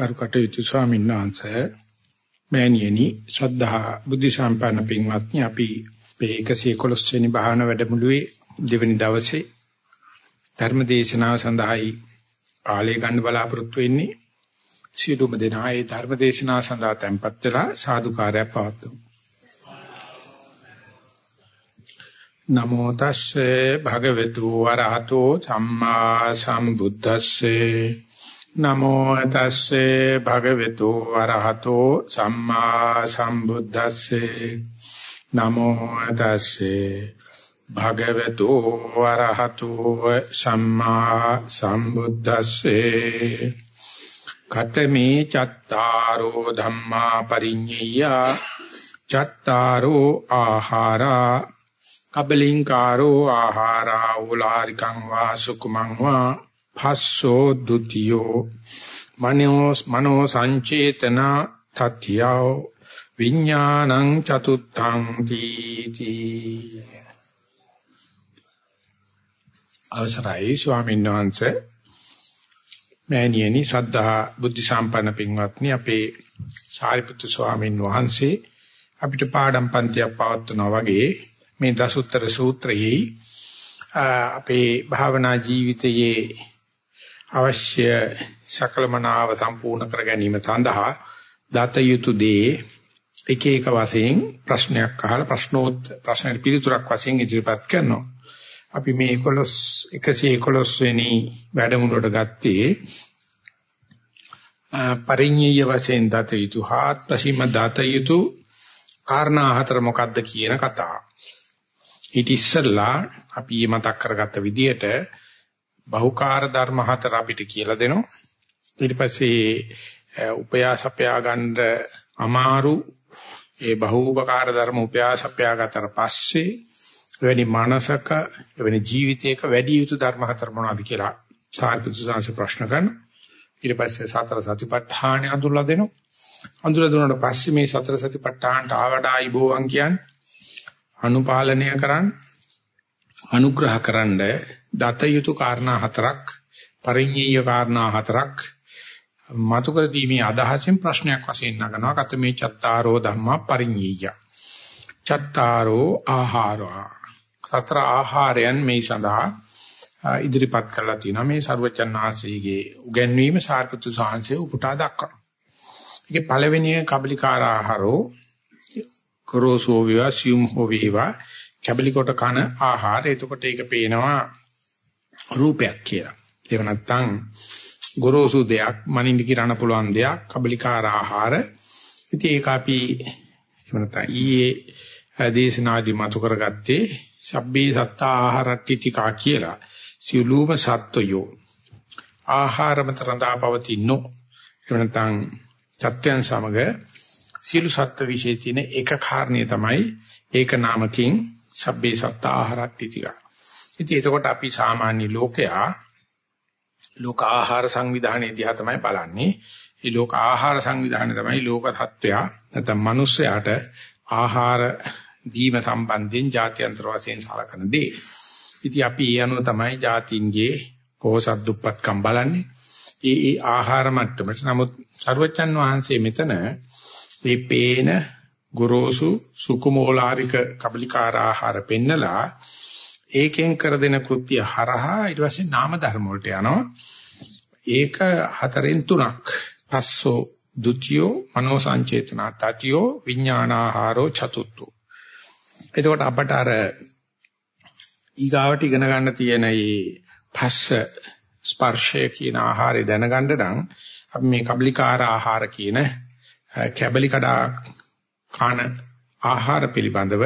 ගරු කටයුතු ස්වාමීන් වහන්සේ මෑණියනි ශ්‍රද්ධා බුද්ධ සම්පන්න පින්වත්නි අපි මේ 111 වෙනි භාවනා වැඩමුළුවේ දෙවැනි දවසේ ධර්ම දේශනාව සඳහායි කාලය ගන්න බලාපොරොත්තු වෙන්නේ. සියලුම දෙනා ඒ ධර්ම දේශනාව සඳහා tempත් වෙලා සාදුකාරයක් පවත්වමු. නමෝ තස්සේ භගවතු වරහතෝ සම්මා සම්බුද්දස්සේ නමෝ තස්සේ භගවතු වරහතෝ සම්මා සම්බුද්දස්සේ. නමෝ තස්සේ භගවතු වරහතෝ සම්මා සම්බුද්දස්සේ. කතමේ චත්තාරෝ ධම්මා පරිඤ්ඤය. චත්තාරෝ ආහාරා. කබලින්කාරෝ ආහාරා. උලාරිකං වා සුකුමං වා. භස්සෝ ဒ ුතියෝ මනෝ මනෝ සංචේතන තත්‍යෝ විඥානං චතුත්ථං තීති. අවසරයි ස්වාමීන් වහන්සේ. මෑණියනි ශ්‍රද්ධා බුද්ධ සම්පන්න පින්වත්නි අපේ සාරිපුත්තු ස්වාමීන් වහන්සේ අපිට පාඩම් පන්තියක් පවත්වනවා වගේ මේ දසුත්තර සූත්‍රයේ අපේ භාවනා ජීවිතයේ අවශ්‍ය සකලමනාව සම්පූර්ණ කර ගැනීම සඳහා දත යුතු දේ එක එක වශයෙන් ප්‍රශ්නයක් අහලා ප්‍රශ්නෝත් ප්‍රශ්නෙට පිළිතුරක් වශයෙන් ඉදිරිපත් කරනවා. අපි මේ 11 111 වෙනි වැඩමුළුවට ගත්තේ පරිඤ්ඤය වශයෙන් දත යුතු හාත් ප්‍රසීම දත යුතු කාරණා හතර මොකක්ද කියන කතාව. ඊට ඉස්සෙල්ලා අපි මතක් කරගත්ත විදිහට බහුකාර්ය ධර්ම හතර අපිට කියලා දෙනවා. ඊට පස්සේ උපයාසපයා ගන්න අමාරු ඒ බහූපකාර ධර්ම උපයාසපයා ගතට පස්සේ වෙනි මානසක වෙනි ජීවිතයක වැඩි යුතු ධර්ම හතර මොනවද කියලා සාරිපුත්‍ර සාංශ ප්‍රශ්න කරනවා. ඊට පස්සේ සතර සතිපට්ඨාන අඳුරලා දෙනවා. අඳුරලා දුන්නාට පස්සේ මේ සතර සතිපට්ඨානට ආවඩායි බෝවන් කියන්නේ අනුපාලනය කරන්න අනුග්‍රහ කරන්න දත යුතු කාරණා හතරක් පරිඤ්ඤය කාරණා හතරක් මතු කර දීමේ අදහසින් ප්‍රශ්නයක් වශයෙන් නගනවා. කතමේ චත්තාරෝ ධම්මා පරිඤ්ඤය. චත්තාරෝ ආහාරා. සතර ආහාරයන් මේ සඳහා ඉදිරිපත් කරලා තිනවා මේ ਸਰවචන් ආශ්‍රීගේ උගන්වීම සාර්පතු සාංශය උපුටා දක්වනවා. ඒකේ පළවෙනි කබලිකාර ආහාරෝ කරෝසෝ වේවා සියුම් හෝ වේවා කැබලි කොට කන ආහාර එතකොට ඒක පේනවා රූපයක් කියලා. ඒක නැත්තම් ගොරෝසු දෙයක් මනින්න කිරණ පුළුවන් දෙයක් කබලිකාර ආහාර. ඉතින් ඒක අපි එහෙම නැත්නම් ඊයේ දේශනාදි මතු කරගත්තේ සබ්බේ සත්තා ආහාරට්ටිතිකා කියලා. සියලුම සත්වයෝ ආහාරමත රඳාපවතිනෝ එහෙම නැත්නම් සත්‍යයන් සමග සියලු සත්ත්ව විශේෂ තියෙන එක කාරණේ තමයි ඒක නාමකින් සබ්බේ සත්ත ආහාරට්ටිතික. ඉතින් එතකොට අපි සාමාන්‍ය ලෝකයා ලෝක ආහාර සංවිධානයේ දිහා තමයි බලන්නේ. මේ ලෝක ආහාර සංවිධානය තමයි ලෝක තත්ත්වය නැත්නම් මිනිස්සයාට ආහාර දීම සම්බන්ධයෙන් ජාත්‍යන්තර වශයෙන් සලකන දේ. ඉතින් අපි ඒ අනුව තමයි ජාතින්ගේ පොහොසත් දුප්පත්කම් බලන්නේ. ඒ ඒ ආහාර මට්ටමට නමුත් සරුවච්චන් වහන්සේ මෙතන මේ පේන ගොරෝසු සුකුමෝලාරික කබලිකාර ආහාර පෙන්නලා ඒකෙන් කර දෙන කෘත්‍ය හරහා ඊට පස්සේ නාම ධර්ම වලට යනවා. ඒක හතරෙන් තුනක්. පස්සෝ ဒ ුතියෝ මනෝ සංචේතනා තතියෝ විඥානාහාරෝ චතුත්තු. එතකොට අපට අර ඊගාවට ඉගෙන ගන්න තියෙන මේ පස්ස ස්පර්ශය කියන ආහාරය දැනගන්න නම් අපි මේ කබලිකාර ආහාර කියන කැබලි කඩා කන ආහාර පිළිබඳව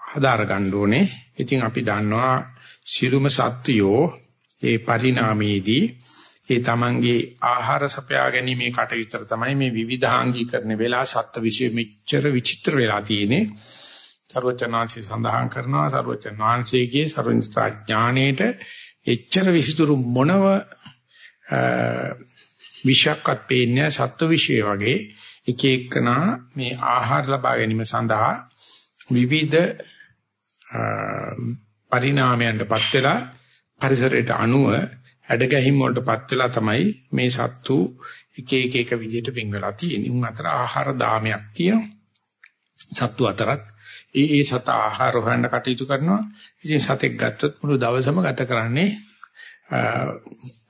හදාර ගන්න ඕනේ. ඉතින් අපි දන්නවා සිරුම සත්වයෝ ඒ පරිණාමයේදී ඒ තමන්ගේ ආහාර සපයා ගැනීමේ කටයුත්තර තමයි මේ විවිධාංගීකරණ වෙලා සත්ත්ව විශ්ව මෙච්චර විචිත්‍ර වෙලා තියෙන්නේ. සර්වචනාංශي සඳහන් කරනවා සර්වචනාංශයේ සර්වඥතා ඥාණයට එච්චර විසිතුරු මොනව විශක්වත් පේන්නේ සත්ත්ව විශ්ය වගේ එක එකනා මේ ආහාර ලබා ගැනීම සඳහා විවිධ පරිණාමයන්ටපත් වෙලා පරිසරයට අනුව හැඩගැහිම් වලටපත් වෙලා තමයි මේ සත්තු එක එක එක විදිහට වෙන් වෙලා තියෙන. උන් අතර ආහාර දාමයක් තියෙනවා. සත්තු අතරත් ඒ ඒ සත ආහාර හොයන්න කටයුතු කරනවා. ඉතින් සතෙක් ගත්තොත් මුළු දවසම ගත කරන්නේ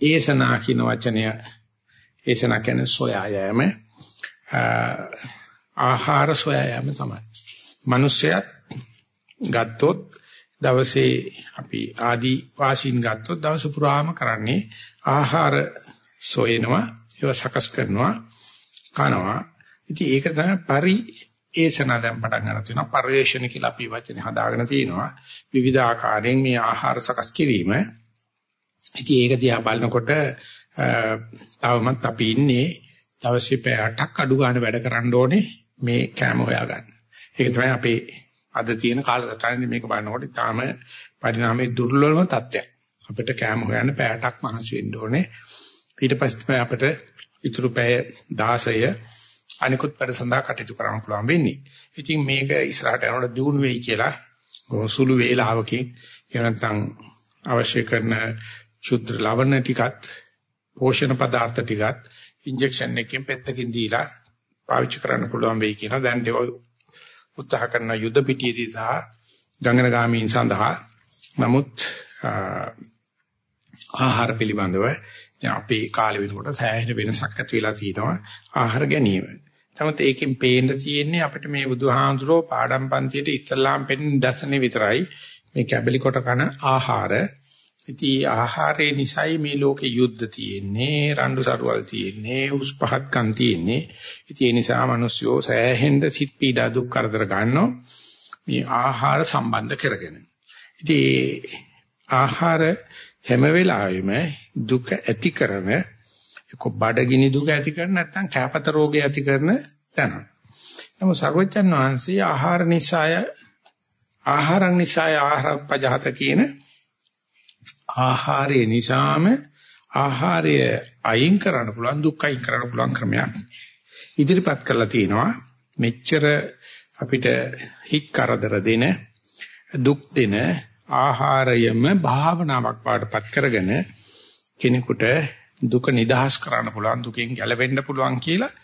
ඒසනා කියන වචනය ඒසනා කියන්නේ සොයා යෑම ආහාර සොයා යෑම තමයි. මිනිස්සයත් ගත්තොත් දවසේ අපි ආදි වාසීන් ගත්තොත් දවස පුරාම කරන්නේ ආහාර සොයනවා ඒව සකස් කරනවා කනවා. ඉතින් ඒක තමයි පරි ඒසන දැන් පටන් ගන්න තියෙනවා. පරිවේෂණ කියලා අපි වචනේ හදාගෙන තිනවා විවිධ ආකාරයෙන් මේ ආහාර සකස් කිරීම. ඉතින් ඒක දිහා බලනකොට තවමත් අපි ඉන්නේ දවසේ පැය 8ක් අඩු ගන්න වැඩ කරන්න ඕනේ මේ කෑම හොයාගන්න. ඒක තමයි අපේ අද තියෙන කාලසටහනේ මේක බලනකොට තාම පරිණාමයේ දුර්වලම තත්ත්වයක්. අපිට කෑම හොයන්න පැය 8ක් මහන්සි වෙන්න ඕනේ. ඊට පස්සේ තමයි අපිට ඉතුරු පැය 16 අනිකුත් වැඩ සඳහා කටයුතු කරන්න පුළුවන් වෙන්නේ. ඉතින් මේක ඉස්සරහට යනකොට දියුණු වෙයි කියලා සුළු වේලාවකින් එහෙම නැත්නම් අවශ්‍ය කරන ශුද්ධ ලවණ ටිකත් පෝෂණ පදාර්ථ ටිකත් ඉන්ජෙක්ෂන් එකකින් පෙත්තකින් දීලා පාවිච්චි කරන්න පුළුවන් වෙයි කියන දැන් ඒක උත්සාහ කරන යුද පිටියේදී සහ ගංගන ගාමීන් සඳහා නමුත් ආහාර පිළිබඳව අපේ කාලෙ වෙනකොට සෑහෙන වෙනසක් ඇති වෙලා තියෙනවා ආහාර ගැනීම. නමුත් ඒකෙන් පේන්න තියෙන්නේ අපිට මේ බුදුහාඳුරෝ පාඩම් පන්තියේ ඉස්ලාම් පෙන්න දර්ශනේ විතරයි මේ කැබලි කොට කන ආහාර ඉතින් ආහාරයේ නිසයි මේ ලෝකේ යුද්ධ තියෙන්නේ, රණ්ඩු සරුවල් තියෙන්නේ, උස් පහත්කම් තියෙන්නේ. ඉතින් ඒ නිසා මිනිස්සුયો සෑහෙන්න සිත් පීඩා දුක් කරදර ගන්නවා මේ ආහාර සම්බන්ධ කරගෙන. ඉතින් ආහාර හැම වෙලාවෙම දුක ඇති කරන එක්ක බඩගිනි දුක ඇති කරන නැත්නම් කැපත රෝගය ඇති කරන තැන. නමුත් සර්වජන් වහන්සේ ආහාර නිසාය ආහාරං නිසාය ආහාර පජහත කියන ආහාරය නිසාම ආහාරය අයින් කරන්න පුළුවන් දුක් අයින් කරන්න පුළුවන් ක්‍රමයක්. ඉදිරිපත් කරලා තිනවා මෙච්චර අපිට හිත් කරදර දෙන දුක් දෙන ආහාරයම භාවනාවක් පාඩපත් කරගෙන කෙනෙකුට දුක නිදහස් කරන්න පුළුවන් දුකෙන් ගැලවෙන්න පුළුවන් කියලා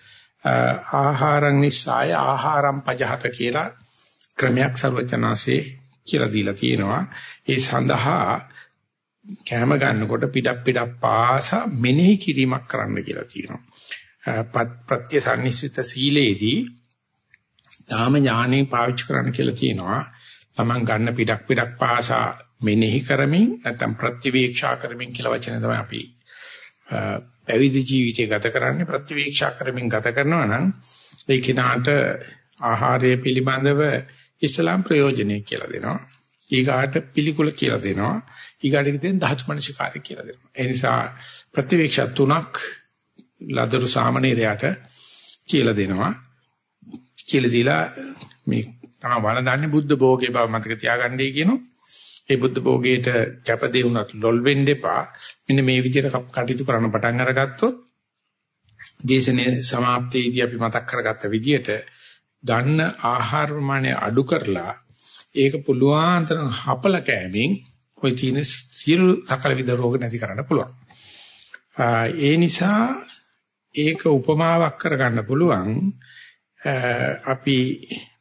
ආහාරං නිසාය ආහාරම් පජහත කියලා ක්‍රමයක් ਸਰවචනාසේ කියලා දීලා තියෙනවා. ඒ සඳහා කැම ගන්නකොට පිටක් පිටක් පාසා මෙනෙහි කිරීමක් කරන්න කියලා තියෙනවා. ප්‍රත්‍ය සම්නිසිත සීලේදී ධාම ඥානෙ පාවිච්චි කරන්න කියලා තියෙනවා. Taman ගන්න පිටක් පිටක් පාසා මෙනෙහි කරමින් නැත්නම් ප්‍රතිවීක්ෂා කරමින් කියලා වචන තමයි අපි පැවිදි ජීවිතය ගත කරන්නේ ප්‍රතිවීක්ෂා කරමින් ගත කරනවා නම් ඒ කිනාට ආහාරය පිළිබඳව ඉස්ලාම් ප්‍රයෝජනෙ කියලා දෙනවා. ඊගාට පිළිකුල කියලා දෙනවා. ඊගාට කියන ධාතු මනසිකාරය කියලා දෙනවා. ඒ නිසා ප්‍රතිවීක්ෂ තුනක් ලදරු සාමණේරයට කියලා දෙනවා. කියලා දීලා මේ තමයි වළඳන්නේ බුද්ධ භෝගේ බව මතක තියාගන්නයි කියනවා. ඒ බුද්ධ භෝගයට කැපදේ වුණත් ලොල් වෙන්න එපා. මෙන්න මේ විදිහට කටයුතු කරන්න පටන් අරගත්තොත් දේශනේ સમાප්තියේදී අපි මතක් කරගත්ත විදිහට ගන්න ආහාර ප්‍රමාණය අඩු කරලා ඒක පුළුවන් තරම් හපල කෑමෙන් ওই තියෙන සියලු සකල විද රෝග නැති කරන්න පුළුවන්. ඒ නිසා ඒක උපමාවක් කරගන්න පුළුවන් අපි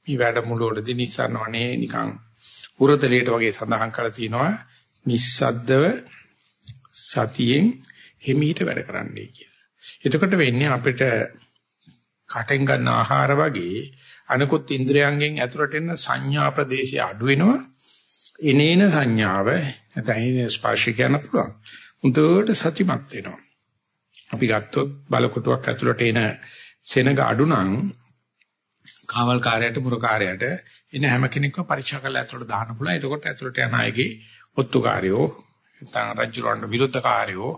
මේ වැඩමුළුවේදී නිසනවනේ නිකන් උරතලයට වගේ සඳහන් කරලා තිනවා නිස්සද්දව සතියෙන් හිමීට වැඩ කරන්නයි කියලා. එතකොට වෙන්නේ අපිට කටෙන් ගන්න ආහාර වගේ අනිකුත් ඉන්ද්‍රයන්ගෙන් ඇතුළට එන සංඥා ප්‍රදේශය අඩු වෙනවා. එනේන සංඥාව නැත්නම් ස්පර්ශ කරන්න පුළුවන්. උන්ට සතිමත් වෙනවා. අපි ගත්තොත් බලකොටුවක් ඇතුළට එන සෙනග අඩු නම් කාවල් කාර්යයට මුරකාරයට එන හැම කෙනෙක්ම පරීක්ෂා කරලා ඇතුළට දාන්න පුළුවන්. එතකොට ඇතුළට යන අයගේ ඔත්තුකාරයෝ නැත්නම් රජුරවන්න විරුද්ධකාරයෝ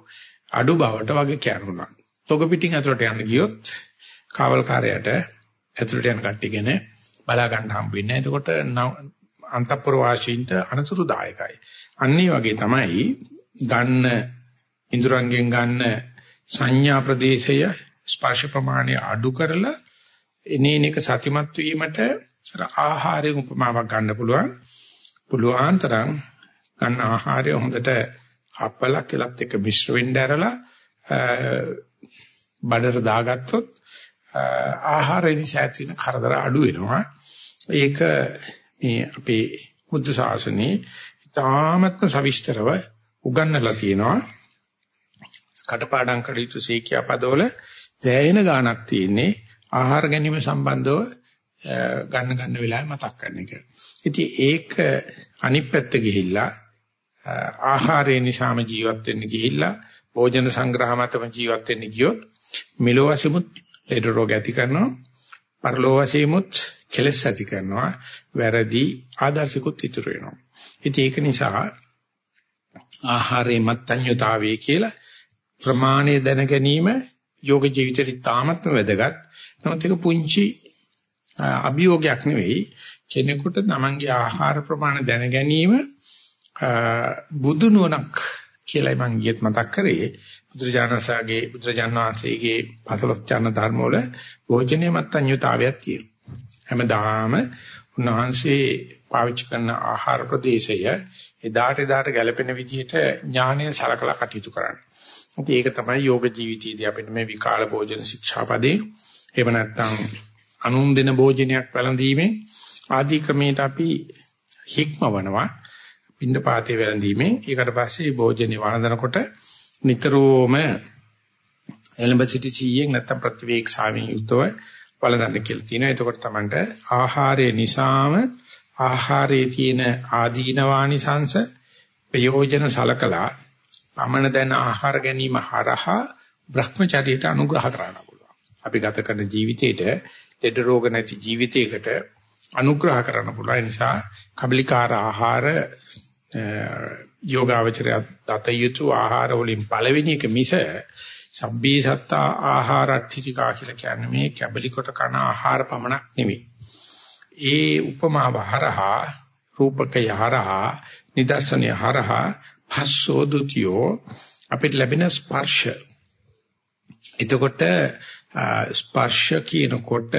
අඩු බවට වගේ කියනවා. තොග පිටින් ඇතුළට යන්න ගියොත් කාවල් කාර්යයට ඇතුළට යන කට්ටියගෙන බලා ගන්න හම්බ වෙන්නේ. එතකොට අන්තපුර වාසීන්ට අනතුරුදායකයි. අන්නේ වගේ තමයි ගන්න ඉඳුරංගෙන් ගන්න සංඥා ප්‍රදේශය ස්පර්ශ ප්‍රමාණය අඩු කරලා එනේනක සතිමත් වීමට ආහාරයෙන් උපමාවක් ගන්න පුළුවන්. පුළුවන් තරම් ගන්න ආහාරය හොඳට හපලා කෙලත් එක්ක මිශ්‍ර වෙන්න ඇරලා බඩට දාගත්තොත් ආහාරය නිසා ඇති වෙන කරදර අඩු වෙනවා. ඒක මේ අපේ බුද්ධ ශාසනයේ තාමත්ම සවිස්තරව උගන්වලා තියෙනවා. කටපාඩම් කළ යුතු සීකියා පදවල දැයෙන ගාණක් තියෙන්නේ ආහාර ගැනීම සම්බන්ධව ගන්න ගන්න වෙලාවෙ මතක් කරන එක. ඉතින් ඒක අනිත් පැත්ත ගිහිල්ලා ආහාරය නිසාම ජීවත් වෙන්න ගිහිල්ලා භෝජන සංග්‍රහ මතම ජීවත් වෙන්න ගියොත් මෙලෝ වශයෙන්මුත් ලෙඩ රෝග ඇති කරනවා පරලෝ වශයෙන්මුත් කෙලස් ඇති කරනවා වැරදි ආදර්ශිකුත් ඉතුරු වෙනවා. ඉතින් ඒක නිසා ආහාරයේ මත්ඤ්‍යතාවය කියලා ප්‍රමාණය දැන ගැනීම යෝග ජීවිතේ තාමත්ම වැදගත්. නමුත් ඒක පුංචි අභියෝගයක් නෙවෙයි කෙනෙකුට තමන්ගේ ආහාර ප්‍රමාණය දැන ගැනීම බුදු නුවණක් කියලායි මම ඊයේත් මතක් කරේ බුදුරජාණන්සේගේ බුදුරජාණන් වහන්සේගේ පතලොස් චන්න ධර්ම වල භෝජනීය මත්ඤ්‍යතාවයක් තියෙනවා. හැමදාම උන්වහන්සේ පාවිච්චි කරන ආහාර ප්‍රදේශය එදාට එදාට ගැලපෙන විදිහට ඥානය සලකලා කටයුතු කරන්න. ඉතින් ඒක තමයි යෝග ජීවිතයේදී අපිට මේ විකාල භෝජන ශික්ෂාපදේ එහෙම නැත්නම් අනුන් දෙන භෝජනයක් වැළඳීමේ ආදී ක්‍රමයට අපි හික්මවනවා. පින්ඩ පාතේ වැළඳීමේ ඊකට පස්සේ භෝජනේ වළඳනකොට නිතරම එලඹ සිටි සීයෙන් නැත්නම් ප්‍රතිවේක්ෂාවෙන් යුක්තව වළඳන්න කියලා තියෙනවා. එතකොට Tamanට ආහාරය නිසාම ආහාරයේ තියෙන ආදීනවානිසංශ ප්‍රයෝජන සලකලා පමණ දැන ආහාර ගැනීම හරහා Brahmacharyaට අනුග්‍රහ කරන්න පුළුවන්. අපි ගත කරන ජීවිතේට ලෙඩ රෝග නැති ජීවිතයකට අනුග්‍රහ කරන්න පුළුවන්. නිසා කබලිකාර ආහාර යෝගාවචරය දත යුතු ආහාර වලින් පළවෙනි එක මිස සබ්බී සත්තා ආහාරට්ඨිතිකා කියලා කියන්නේ මේ කැබලි කොට කන ආහාර පමණක් නෙවෙයි. ඒ උපමාව හරහා රූපකය හරහා නිදර්ශනය හරහා භස්සෝ ဒ ුතියෝ අපිට ලැබෙන ස්පර්ශ. එතකොට ස්පර්ශ කියනකොට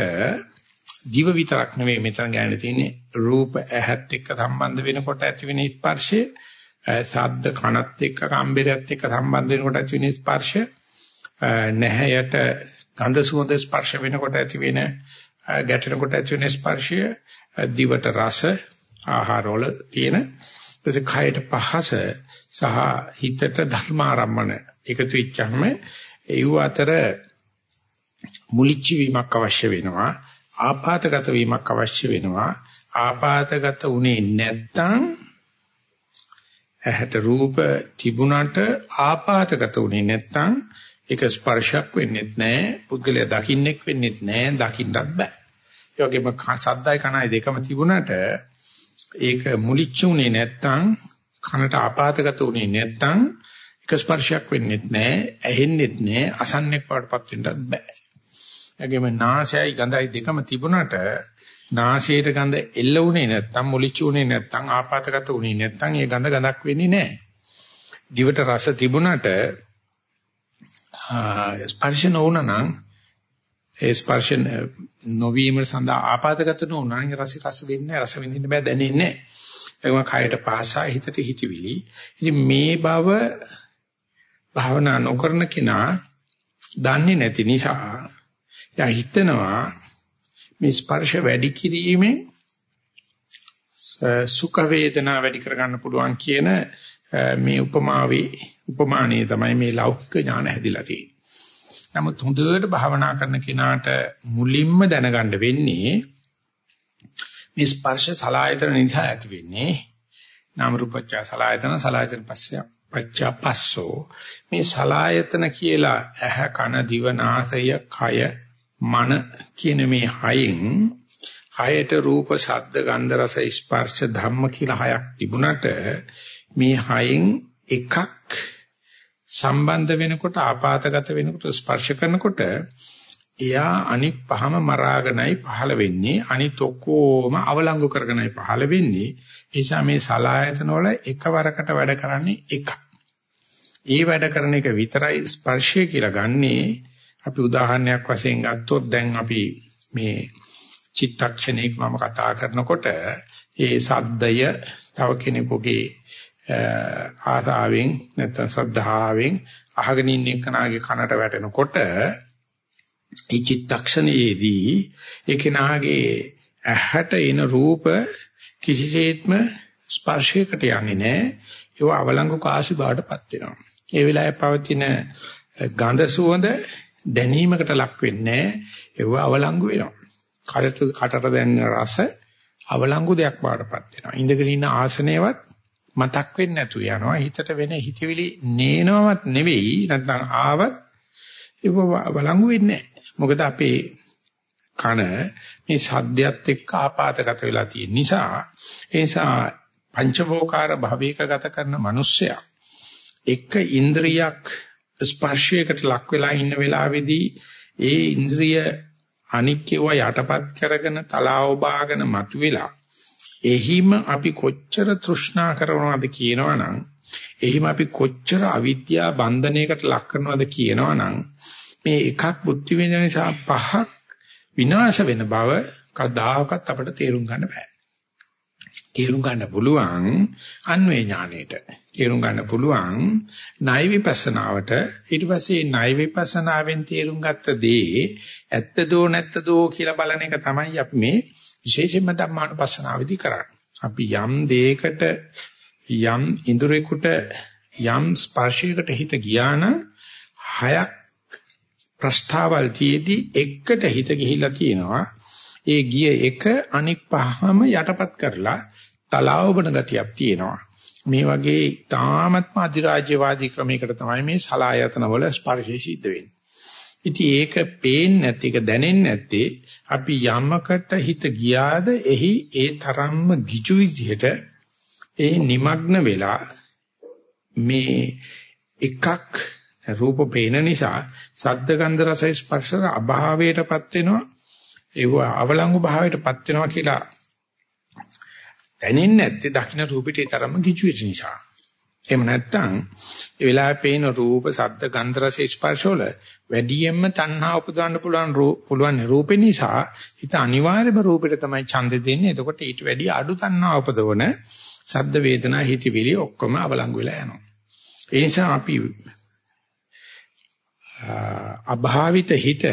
ජීව විතරක් නෙවෙයි මෙතන ගන්න තියෙන්නේ රූප ඇහත් එක්ක සම්බන්ධ වෙනකොට ඇති වෙන ස්පර්ශය සද්ද කනත් එක්ක කම්බරයත් එක්ක සම්බන්ධ වෙනකොට ඇති වෙන ස්පර්ශය නැහැයට ගන්ධ සුවඳ ස්පර්ශ වෙනකොට ඇති වෙන ගැටෙනකොට ඇති වෙන ස්පර්ශය දිවට රස ආහාරවල තියෙන. ඊට කයට පහස සහ හිතට ධර්මාරම්මන එකතු වෙච්චාම ඒව අතර මුලිච්ච වීමක් අවශ්‍ය වෙනවා ආපాతගත වීමක් අවශ්‍ය වෙනවා. ආපాతගත උනේ නැත්තම් ඇහැට රූප තිබුණට ආපాతගත උනේ නැත්තම් ඒක ස්පර්ශයක් වෙන්නේ නැහැ පුද්ගලයා දකින්නෙක් වෙන්නේ නැහැ දකින්නත් බෑ. ඒ වගේම සද්දයි කනයි දෙකම තිබුණට ඒක මුලිච්චුනේ නැත්තම් කනට ආපాతගත උනේ නැත්තම් ඒක ස්පර්ශයක් වෙන්නේ නැහැ ඇහෙන්නේ නැහැ අසන්නෙක් වඩපත් වෙන්නත් බෑ. එගේම නාසයයි ගඳයි දෙකම තිබුණට නාසයට ගඳ එල්ල උනේ නැත්තම් මුලිච්ච උනේ නැත්තම් ආපాతගත උනේ නැත්තම් ඒ ගඳ ගඳක් වෙන්නේ නැහැ. දිවට රස තිබුණට ස්පර්ශ නොවුනනම් ඒ ස්පර්ශ නොවීම සඳහා ආපాతගත නොවුනනම් රස රස වෙන්නේ රස විඳින්න බෑ දැනෙන්නේ නැහැ. ඒකම කයට පාසා හිතට හිතවිලි. ඉතින් මේ බව භාවනා නොකරන කෙනා දන්නේ නැති නිසා යා හිතනවා මේ ස්පර්ශ වැඩි කිරීමෙන් සුඛ වේදනා වැඩි කරගන්න පුළුවන් කියන මේ උපමාවේ උපමානීය තමයි මේ ලෞකික ඥාන හැදිලා තියෙන්නේ. නමුත් හොඳට භාවනා කරන කෙනාට මුලින්ම දැනගන්න වෙන්නේ මේ ස්පර්ශ සලායතන නිසා ඇති වෙන්නේ නාම රූපච්ඡ සලායතන සලායතන පස්සේ පච්චා පස්සෝ මේ සලායතන කියලා ඇහ කන දිව නාසය කය මන කියන මේ හයෙන් හයට රූප ශබ්ද ගන්ධ රස ස්පර්ශ ධම්ම කියලා හයක් තිබුණට මේ හයෙන් එකක් සම්බන්ධ වෙනකොට ආපాతගත වෙනකොට ස්පර්ශ කරනකොට එයා අනික් පහම මරාගෙනයි පහළ වෙන්නේ. අනිත් ඔක්කොම අවලංගු කරගෙනයි පහළ වෙන්නේ. ඒ නිසා මේ සලායතන වල එකවරකට වැඩ කරන්නේ එක. ඒ වැඩ කරන එක විතරයි ස්පර්ශය කියලා ගන්නේ. අපි උදාහරණයක් වශයෙන් ගත්තොත් දැන් අපි මේ චිත්තක්ෂණයක මම කතා කරනකොට ඒ සද්දය තව කෙනෙකුගේ ආසාවෙන් නැත්නම් ශ්‍රද්ධාවෙන් අහගෙන ඉන්න කෙනාගේ කනට වැටෙනකොට ඒ චිත්තක්ෂණයේදී ඒ කෙනාගේ ඇහැට එන රූප කිසිසේත්ම ස්පර්ශයකට යන්නේ නැහැ. ඒව අවලංගු කාසි බාටපත් වෙනවා. ඒ වෙලාවේ පවතින ගඳ සුවඳ දැනීමකට ලක් වෙන්නේ ඒව අවලංගු වෙනවා. කටට කටට දැනෙන රස අවලංගු දෙයක් බාටපත් වෙනවා. ඉඳගෙන ඉන්න ආසනයවත් මතක් වෙන්නේ නැතු යනවා. හිතට වෙන හිතවිලි නේනවවත් නෙවෙයි. නැත්නම් ආවත් ඒව අවලංගු වෙන්නේ මොකද අපේ කන මේ සද්දයත් එක්ක ආපాతගත වෙලා තියෙන නිසා ඒ නිසා පංචවෝකාර භවයක ගත කරන මිනිස්සයා එක ඉන්ද්‍රියක් ස්පර්ශයකට ලක් වෙලා ඉන්න වෙලාවේදී ඒ ඉන්ද්‍රිය අනික්කව යටපත් කරගෙන තලාව බාගෙන මතුවෙලා එහිම අපි කොච්චර තෘෂ්ණා කරනවද කියනවනම් එහිම අපි කොච්චර අවිද්‍යා බන්ධනයකට ලක් කරනවද කියනවනම් මේ එකක් බුද්ධි විඳින නිසා පහක් විනාශ වෙන බව කවදාකවත් අපිට තේරුම් ගන්න බෑ. තේරුම් ගන්න පුළුවන් අන්වේ ඥාණයට. තේරුම් ගන්න පුළුවන් ණය විපස්සනාවට. ඊට පස්සේ ණය විපස්සනාවෙන් තේරුම් ගත්ත දේ ඇත්ත දෝ නැත්ත දෝ කියලා බලන එක තමයි අපි මේ විශේෂයෙන්ම ධම්මානුපස්සනාවේදී කරන්නේ. අපි යම් දෙයකට යම් ඉඳුරේකට යම් ස්පර්ශයකට හිත ගියා නම් හයක් ප්‍රස්තාවල් තියේදී එකට හිත ගිහිලා තියෙනවා. ඒ ගිය එක අනික් පහම යටපත් කරලා තලාවබන ගතියක් තියෙනවා. මේ වගේ තාමත්ම අධිරාජ්‍යවාදී ක්‍රමයකට තමයි මේ සලායතන වල ස්පර්ශය සිද්ධ වෙන්නේ. ඉතින් ඒක පේන්නේ නැති එක දැනෙන්නේ නැත්තේ අපි යමකට හිත ගියාද එහි ඒ තරම්ම ගිජු විදිහට ඒ নিমগ্ন වෙලා මේ එකක් රූප පේන නිසා සද්ද ගන්ධ රස ස්පර්ශ අභාවයටපත් වෙනවා ඒව අවලංගු භාවයටපත් වෙනවා කියලා දැනෙන්නේ නැත්තේ දකින්න රූපිතේ තරම කිචු නිසා. එහෙම නැත්නම් ඒ වෙලාවේ පේන රූප සද්ද ගන්ධ රස ස්පර්ශ වල වැඩියෙන්ම තණ්හා උපදවන්න පුළුවන් පුළුවන් රූපේ නිසා හිත අනිවාර්යයෙන්ම රූපෙට තමයි ඡන්දෙ දෙන්නේ. එතකොට ඊට වැඩිය අඩු තණ්හා උපදවන සද්ද වේදනා හිතවිලි ඔක්කොම අවලංගු වෙලා යනවා. ඒ නිසා අපි අභාවිත හිත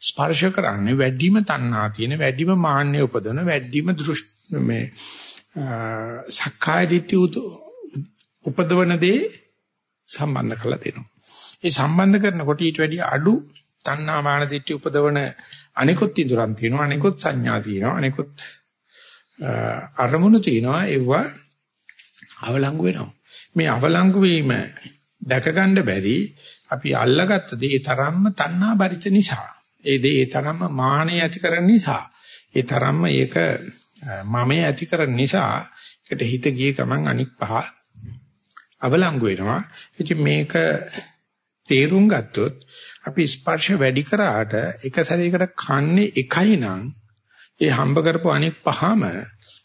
ස්පර්ශ කරන්නේ වැඩිම තණ්හා තියෙන වැඩිම මාන්නය උපදවන වැඩිම දෘෂ්ටි මේ සක්කාය දිට්ඨිය උපදවන දේ සම්බන්ධ කරලා දෙනවා. ඒ සම්බන්ධ කරනකොට ඊට වැඩිය අඩු තණ්හා මාන දිට්ඨිය උපදවන අනිකුත් ඉදරන් තියෙනවා අනිකුත් සංඥා තියෙනවා අනිකුත් අරමුණු තියෙනවා ඒවා අවලංගු වෙනවා. මේ අවලංගු වීම දැක ගන්න බැරි අපි අල්ලගත්ත දේ තරම්ම තණ්හා බරිත නිසා. ඒ දේ ඒ තරම්ම මානෙ ඇති කරන නිසා. ඒ තරම්ම ඒක මමයේ ඇති කරන නිසා ඒකට හිත ගිය ගමන් අනික් පහ අවලංගු වෙනවා. ඉතින් මේක තේරුම් ගත්තොත් අපි ස්පර්ශ වැඩි කරාට එක සැරයකට කන්නේ එකයි නම් ඒ හම්බ කරපු අනික් පහම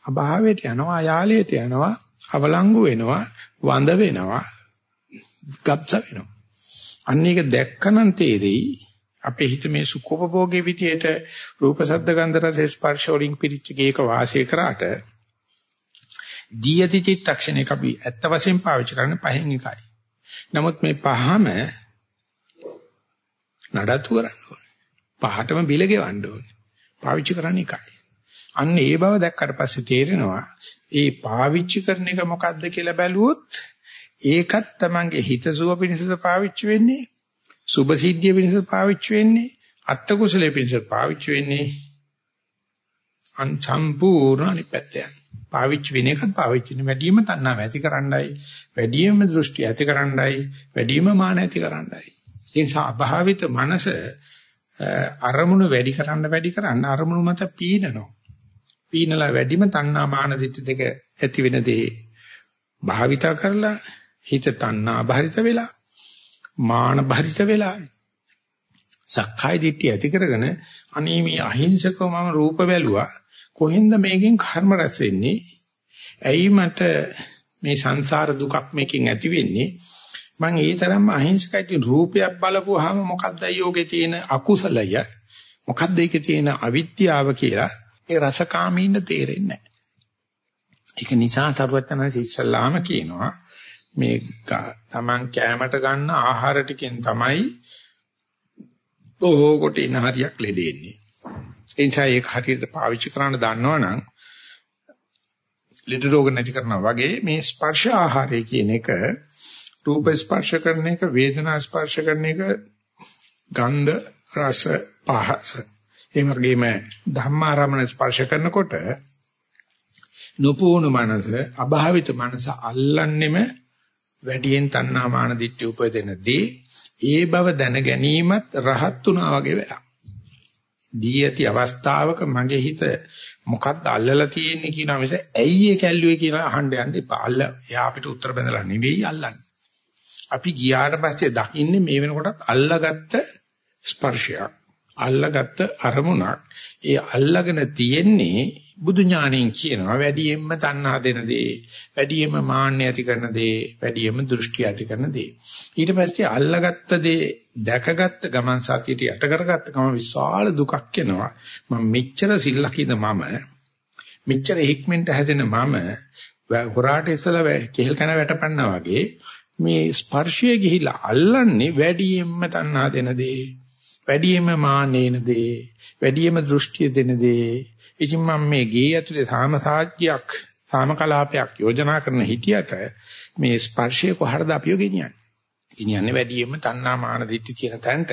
අභාවයට යනවා යාලයට යනවා අවලංගු වෙනවා වඳ වෙනවා ගබ්ස වෙනවා අන්න ඒක දැක්කනම් තේරෙයි අපේ හිත මේ සුඛෝපභෝගයේ විදියට රූප ශබ්ද ගන්ධ රස ස්පර්ශ වලින් පිරිච්ච ගේක වාසය කරාට දීයති චිත්තක්ෂණයක අපි ඇත්ත වශයෙන් පාවිච්චි කරන්නේ පහෙන් එකයි. නමුත් මේ පහම නඩත්තු කරන්න ඕනේ. පහටම බිල ගෙවන්න ඕනේ. පාවිච්චි කරන්න එකයි. අන්න ඒ බව දැක්කට පස්සේ තේරෙනවා ඒ පාවිච්චි කරන එක මොකද්ද කියලා බැලුවොත් ඒකත් Tamange හිතසුව පිණිසද පාවිච්චි වෙන්නේ සුභ සිද්ධිය පිණිස පාවිච්චි වෙන්නේ අත්ත කුසලයේ පිණිස පාවිච්චි වෙන්නේ. අන් සම්පූර්ණ අනිපැත්තයන් පාවිච්චි වෙන එකත් පාවිච්චි වෙන වැඩිම තණ්හාව ඇති කරන්නයි වැඩිම දෘෂ්ටි ඇති කරන්නයි වැඩිම මාන ඇති කරන්නයි. ඒ නිසා අභාවිත මනස අරමුණු වැඩි කරන්න වැඩි කරන්න අරමුණු මත පීනනවා. පීනලා වැඩිම තණ්හා මාන දිට්ඨි දෙක ඇති වෙන දේ භාවිතා කරලා හිත තණ්හා බහිත වෙලා මාන බහිත වෙලා. සක්කාය දිට්ඨිය ඇති කරගෙන අනේ මේ අහිංසකව මම රූප බැලුවා. කොහෙන්ද මේකෙන් කර්ම රැස් වෙන්නේ? ඇයි මට මේ සංසාර දුකක් මේකෙන් ඇති වෙන්නේ? මං ඒ තරම්ම අහිංසකයි. රූපයක් බලපුවාම මොකද්ද යෝගේ තියෙන අකුසලය? මොකද්ද ඒකේ තියෙන අවිද්‍යාව කියලා ඒ රසකාමීන්න තේරෙන්නේ නැහැ. ඒක නිසා සරුවචනන්සේ ඉස්සල්ලාම කියනවා මේ Taman කෑමට ගන්න ආහාර ටිකෙන් තමයි ඕකොට ඉන හරියක් ලෙඩෙන්නේ. ඒ නිසා ඒක හරියට පාවිච්චි කරන්න දන්නවනම් ලෙඩ රෝග නැති කරනවා වගේ මේ ස්පර්ශ ආහාරය කියන එක රූප ස්පර්ශ කරන එක වේදනා ස්පර්ශ කරන එක ගන්ධ රස පහස ඒ වගේම ධම්මාරමණ ස්පර්ශ කරනකොට නුපුණු මනස අභාවිත මනස අල්ලන්නෙම වැඩියෙන් තණ්හා මාන දිට්ඨි උපදිනදී ඒ බව දැන ගැනීමත් රහත් උනා වගේ වෙලා. දී ඇති අවස්ථාවක මගේ හිත මොකක්ද අල්ලලා තියෙන්නේ කියනවා මිස ඇයි ඒ කැල්ලුවේ කියලා අහන්න යන්න එපා. අල්ල එයා අපිට උත්තර බඳලා නෙවෙයි අල්ලන්නේ. අපි ගියාට පස්සේ දකින්නේ මේ වෙනකොටත් අල්ලගත්ත ස්පර්ශයක්. අල්ලගත්ත අරමුණක්. ඒ අල්ලගෙන තියෙන්නේ බුදු ඥාණයෙන් කියනවා වැඩියෙන්ම තණ්හා දෙන දේ, වැඩියෙන්ම මාන්නය ඇති කරන දේ, වැඩියෙන්ම දෘෂ්ටි ඇති කරන දේ. ඊට පස්සේ අල්ලගත්ත දේ දැකගත්ත ගමන් සතියට යට කරගත්ත ගමන් විශාල දුකක් එනවා. මම මෙච්චර සිල්ලකින්ද මම මෙච්චර හික්මෙන්ට හැදෙන මම හොරාට ඉස්සලා කෙහෙල් කන වැටපන්නා වගේ මේ ස්පර්ශයේ ගිහිලා අල්ලන්නේ වැඩියෙන්ම තණ්හා දෙන දේ වැඩියෙන්ම මානේන දේ වැඩියෙන්ම දෘෂ්ටිය දෙන දේ ඉතින් මම මේ ගේ ඇතුලේ සාමසාජ්‍යයක් සාමකලාපයක් යෝජනා කරන හිටියට මේ ස්පර්ශය කොහටද අපිව ගෙනියන්නේ? ගෙනියන්නේ වැඩියෙන්ම තණ්හා මාන දිට්ඨි කියන තැනට.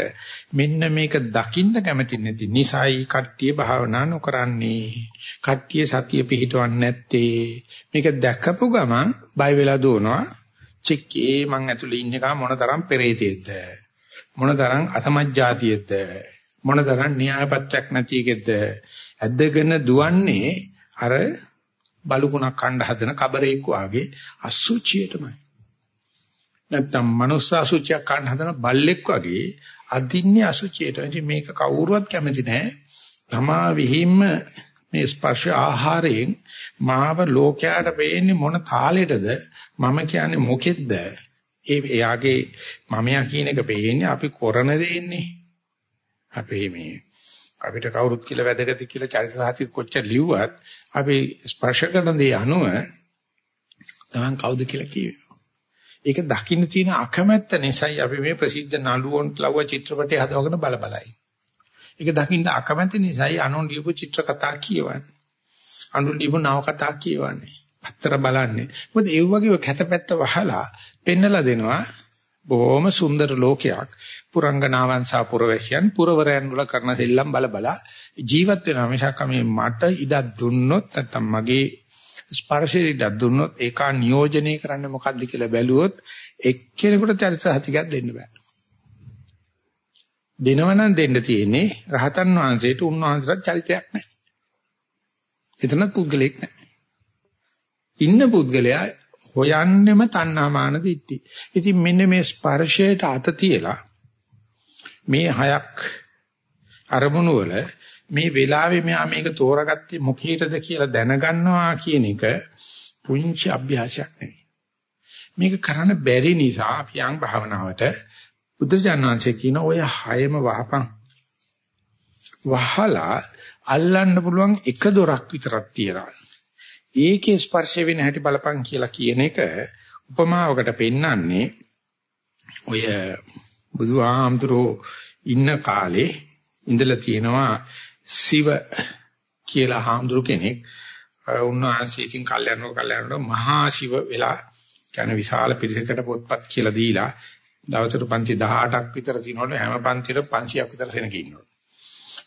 මෙන්න මේක දකින්න කැමති නැති නිසයි කට්ටිය භාවනා නොකරන්නේ. කට්ටිය සතිය පිහිටවන්නේ නැත්තේ. මේක දැකපු ගමන් බය වෙලා දුවනවා. චෙක්කේ මං ඇතුලේ ඉන්න එක මොනතරම් පෙරේතෙද්ද මොනතරම් අසමජ්ජාතියෙද්ද මොනතරම් න්‍යායපත්‍යක් නැති එකෙද්ද ඇදගෙන දුවන්නේ අර බලුකුණක් කණ්ඩ හදන කබරේක් වාගේ අසුචියටමයි නැත්තම් මනුස්ස අසුචියක් කන්න හදන බල්ලෙක් වගේ අදින්නේ අසුචියට. ඉතින් මේක කවුරුවත් කැමති නැහැ. තමා විහිම්ම මේ ස්පර්ශ ආහාරයෙන් මාව ලෝකයට පේන්නේ මොන තාලෙටද මම කියන්නේ මොකෙද්ද ඒ එයාගේ මමයා කියන එක පේන්නේ අපි කරන දෙන්නේ අපේ මේ අපිට කවුරුත් කියලා වැදගත් කියලා චරිතසාහිත කොච්චර ලිව්වත් අපි ස්පර්ශ කරන දේ අනුව තමන් කවුද කියලා කියවේ ඒක දකින්න තියෙන අකමැත්ත නිසායි අපි මේ ප්‍රසිද්ධ නළුවන් ලව්ව චිත්‍රපටය හදවගෙන බල බලයි. ඒක දකින්න අකමැති නිසායි අනුන් ලියපු චිත්‍ර කතා කියවන්නේ. අනුන් ලියපු නව කතා කියවන්නේ. පත්‍ර බලන්නේ. මොකද ඒ වගේ කැතපැත්ත වහලා පෙන්නලා දෙනවා බොහොම සුන්දර ලෝකයක්. පුරංගනාවන් සහ පුරවැසියන් පුරවරයන් වල කරන සෙල්ලම් බල බල ජීවත් වෙනවා. මිසක් මේ මට ඉඩක් දුන්නොත් නැත්තම් මගේ ස්පර්ශයට දුන්නොත් ඒක නියෝජනය කරන්නේ මොකද්ද කියලා බැලුවොත් එක්කෙනෙකුට චරිත සහතිකයක් දෙන්න බෑ. දෙනවනම් දෙන්න තියෙන්නේ රහතන් වහන්සේට උන්වහන්සේට චරිතයක් නැහැ. එතන පුද්ගලෙක් නැහැ. ඉන්න පුද්ගලයා හොයන්නෙම තණ්හාමාන දිට්ටි. ඉතින් මෙන්න මේ ස්පර්ශයට අත තියලා මේ හයක් අරමුණු වල මේ වෙලාවේ මෙහා මේක තෝරාගත්තේ මොකීටද කියලා දැනගන්නවා කියන එක පුංචි අභ්‍යාසයක් නෙවෙයි. මේක කරන්න බැරි නිසා අපි යම් භාවනාවට බුදුජානනාංශයේ කියන ඔය හයම වහපන්. වහලා අල්ලන්න පුළුවන් එක දොරක් විතරක් තියලා. ඒකේ ස්පර්ශ වෙන හැටි බලපන් කියලා කියන එක උපමාවකට පෙන්නන්නේ ඔය බුදුහාමුදුරෝ ඉන්න කාලේ ඉඳලා තියෙනවා සිව කියලා හාමුදුරු කෙනෙක් උන්වහන්සේ ඉතින් කල්යනෝ කල්යනෝ මහා ශිව වෙලා කියන විශාල පිරිසකට පොත්පත් කියලා දීලා දවසට පන්ති 18ක් විතර තිනවලු හැම පන්තිරම 500ක් විතර සෙනග ඉන්නවා.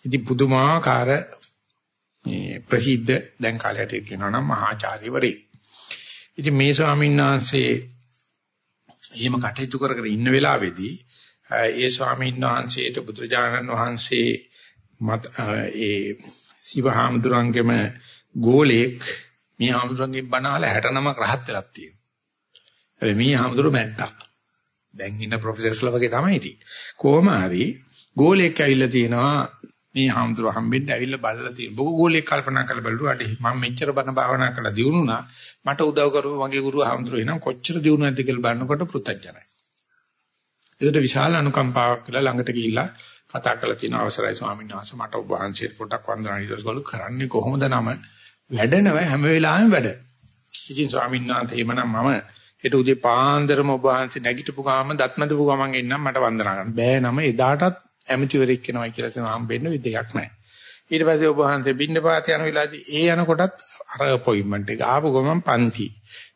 ඉතින් පුදුමාකාර මේ ප්‍රසිද්ධ දැන් කාලයට කියනවා නම් මහාචාර්යවරේ. ඉතින් මේ ස්වාමීන් වහන්සේ එහෙම කටයුතු කර කර ඉන්න වෙලාවේදී ඒ ස්වාමීන් වහන්සේට බුදුරජාණන් වහන්සේ මත ඒ සිවහාමුදුරන්ගෙම ගෝලෙක් මේ හාමුදුරන්ගෙන් බණහල 69ක් රහත් වෙලක් තියෙනවා. හැබැයි මේ හාමුදුරු මැට්ටා. දැන් ඉන්න ප්‍රොෆෙසර්ස්ලා වගේ තමයි ඉති. කොහොම හරි ගෝලෙක් ඇවිල්ලා තියෙනවා මේ හාමුදුරු හම්බෙන්න ඇවිල්ලා බලලා තියෙන. බොග ගෝලෙක් කල්පනා කරලා බලුවා අඩේ මම මෙච්චර බණ භාවනා කරලා දිනුනා මට උදව් කරපු මගේ ගුරු හාමුදුරු එනම් කොච්චර දිනුනක්ද කියලා බලනකොට පෘථජනයි. ඒකට විශාල අනුකම්පාවක් කියලා ළඟට ගිහිල්ලා කතා කරලා තියෙන අවසරයි ස්වාමීන් වහන්සේ මට ඔබ වහන්සේට පොඩ්ඩක් වන්දනා ඊටස්ගලු කරන්නේ කොහොමද නම වැඩනව හැම වෙලාවෙම වැඩ. ඉතින් ස්වාමීන් වහන්සේ එමනම් මම හෙට උදේ පාන්දරම ඔබ වහන්සේ නැගිටපු ගාම දත්මදපු ගමන් එන්නම් මට වන්දනා කරන්න. බෑ නම එදාටත් ඇමතිවරයෙක් වෙනවා කියලා තමයි හම්බෙන්න විදියක් නැහැ. ඊට පස්සේ ඔබ වහන්සේ බින්නපාත යන වෙලාවේදී ඒ යනකොටත් අර අපොයින්ට්මන්ට් එක ආපු ගමන් පන්ති.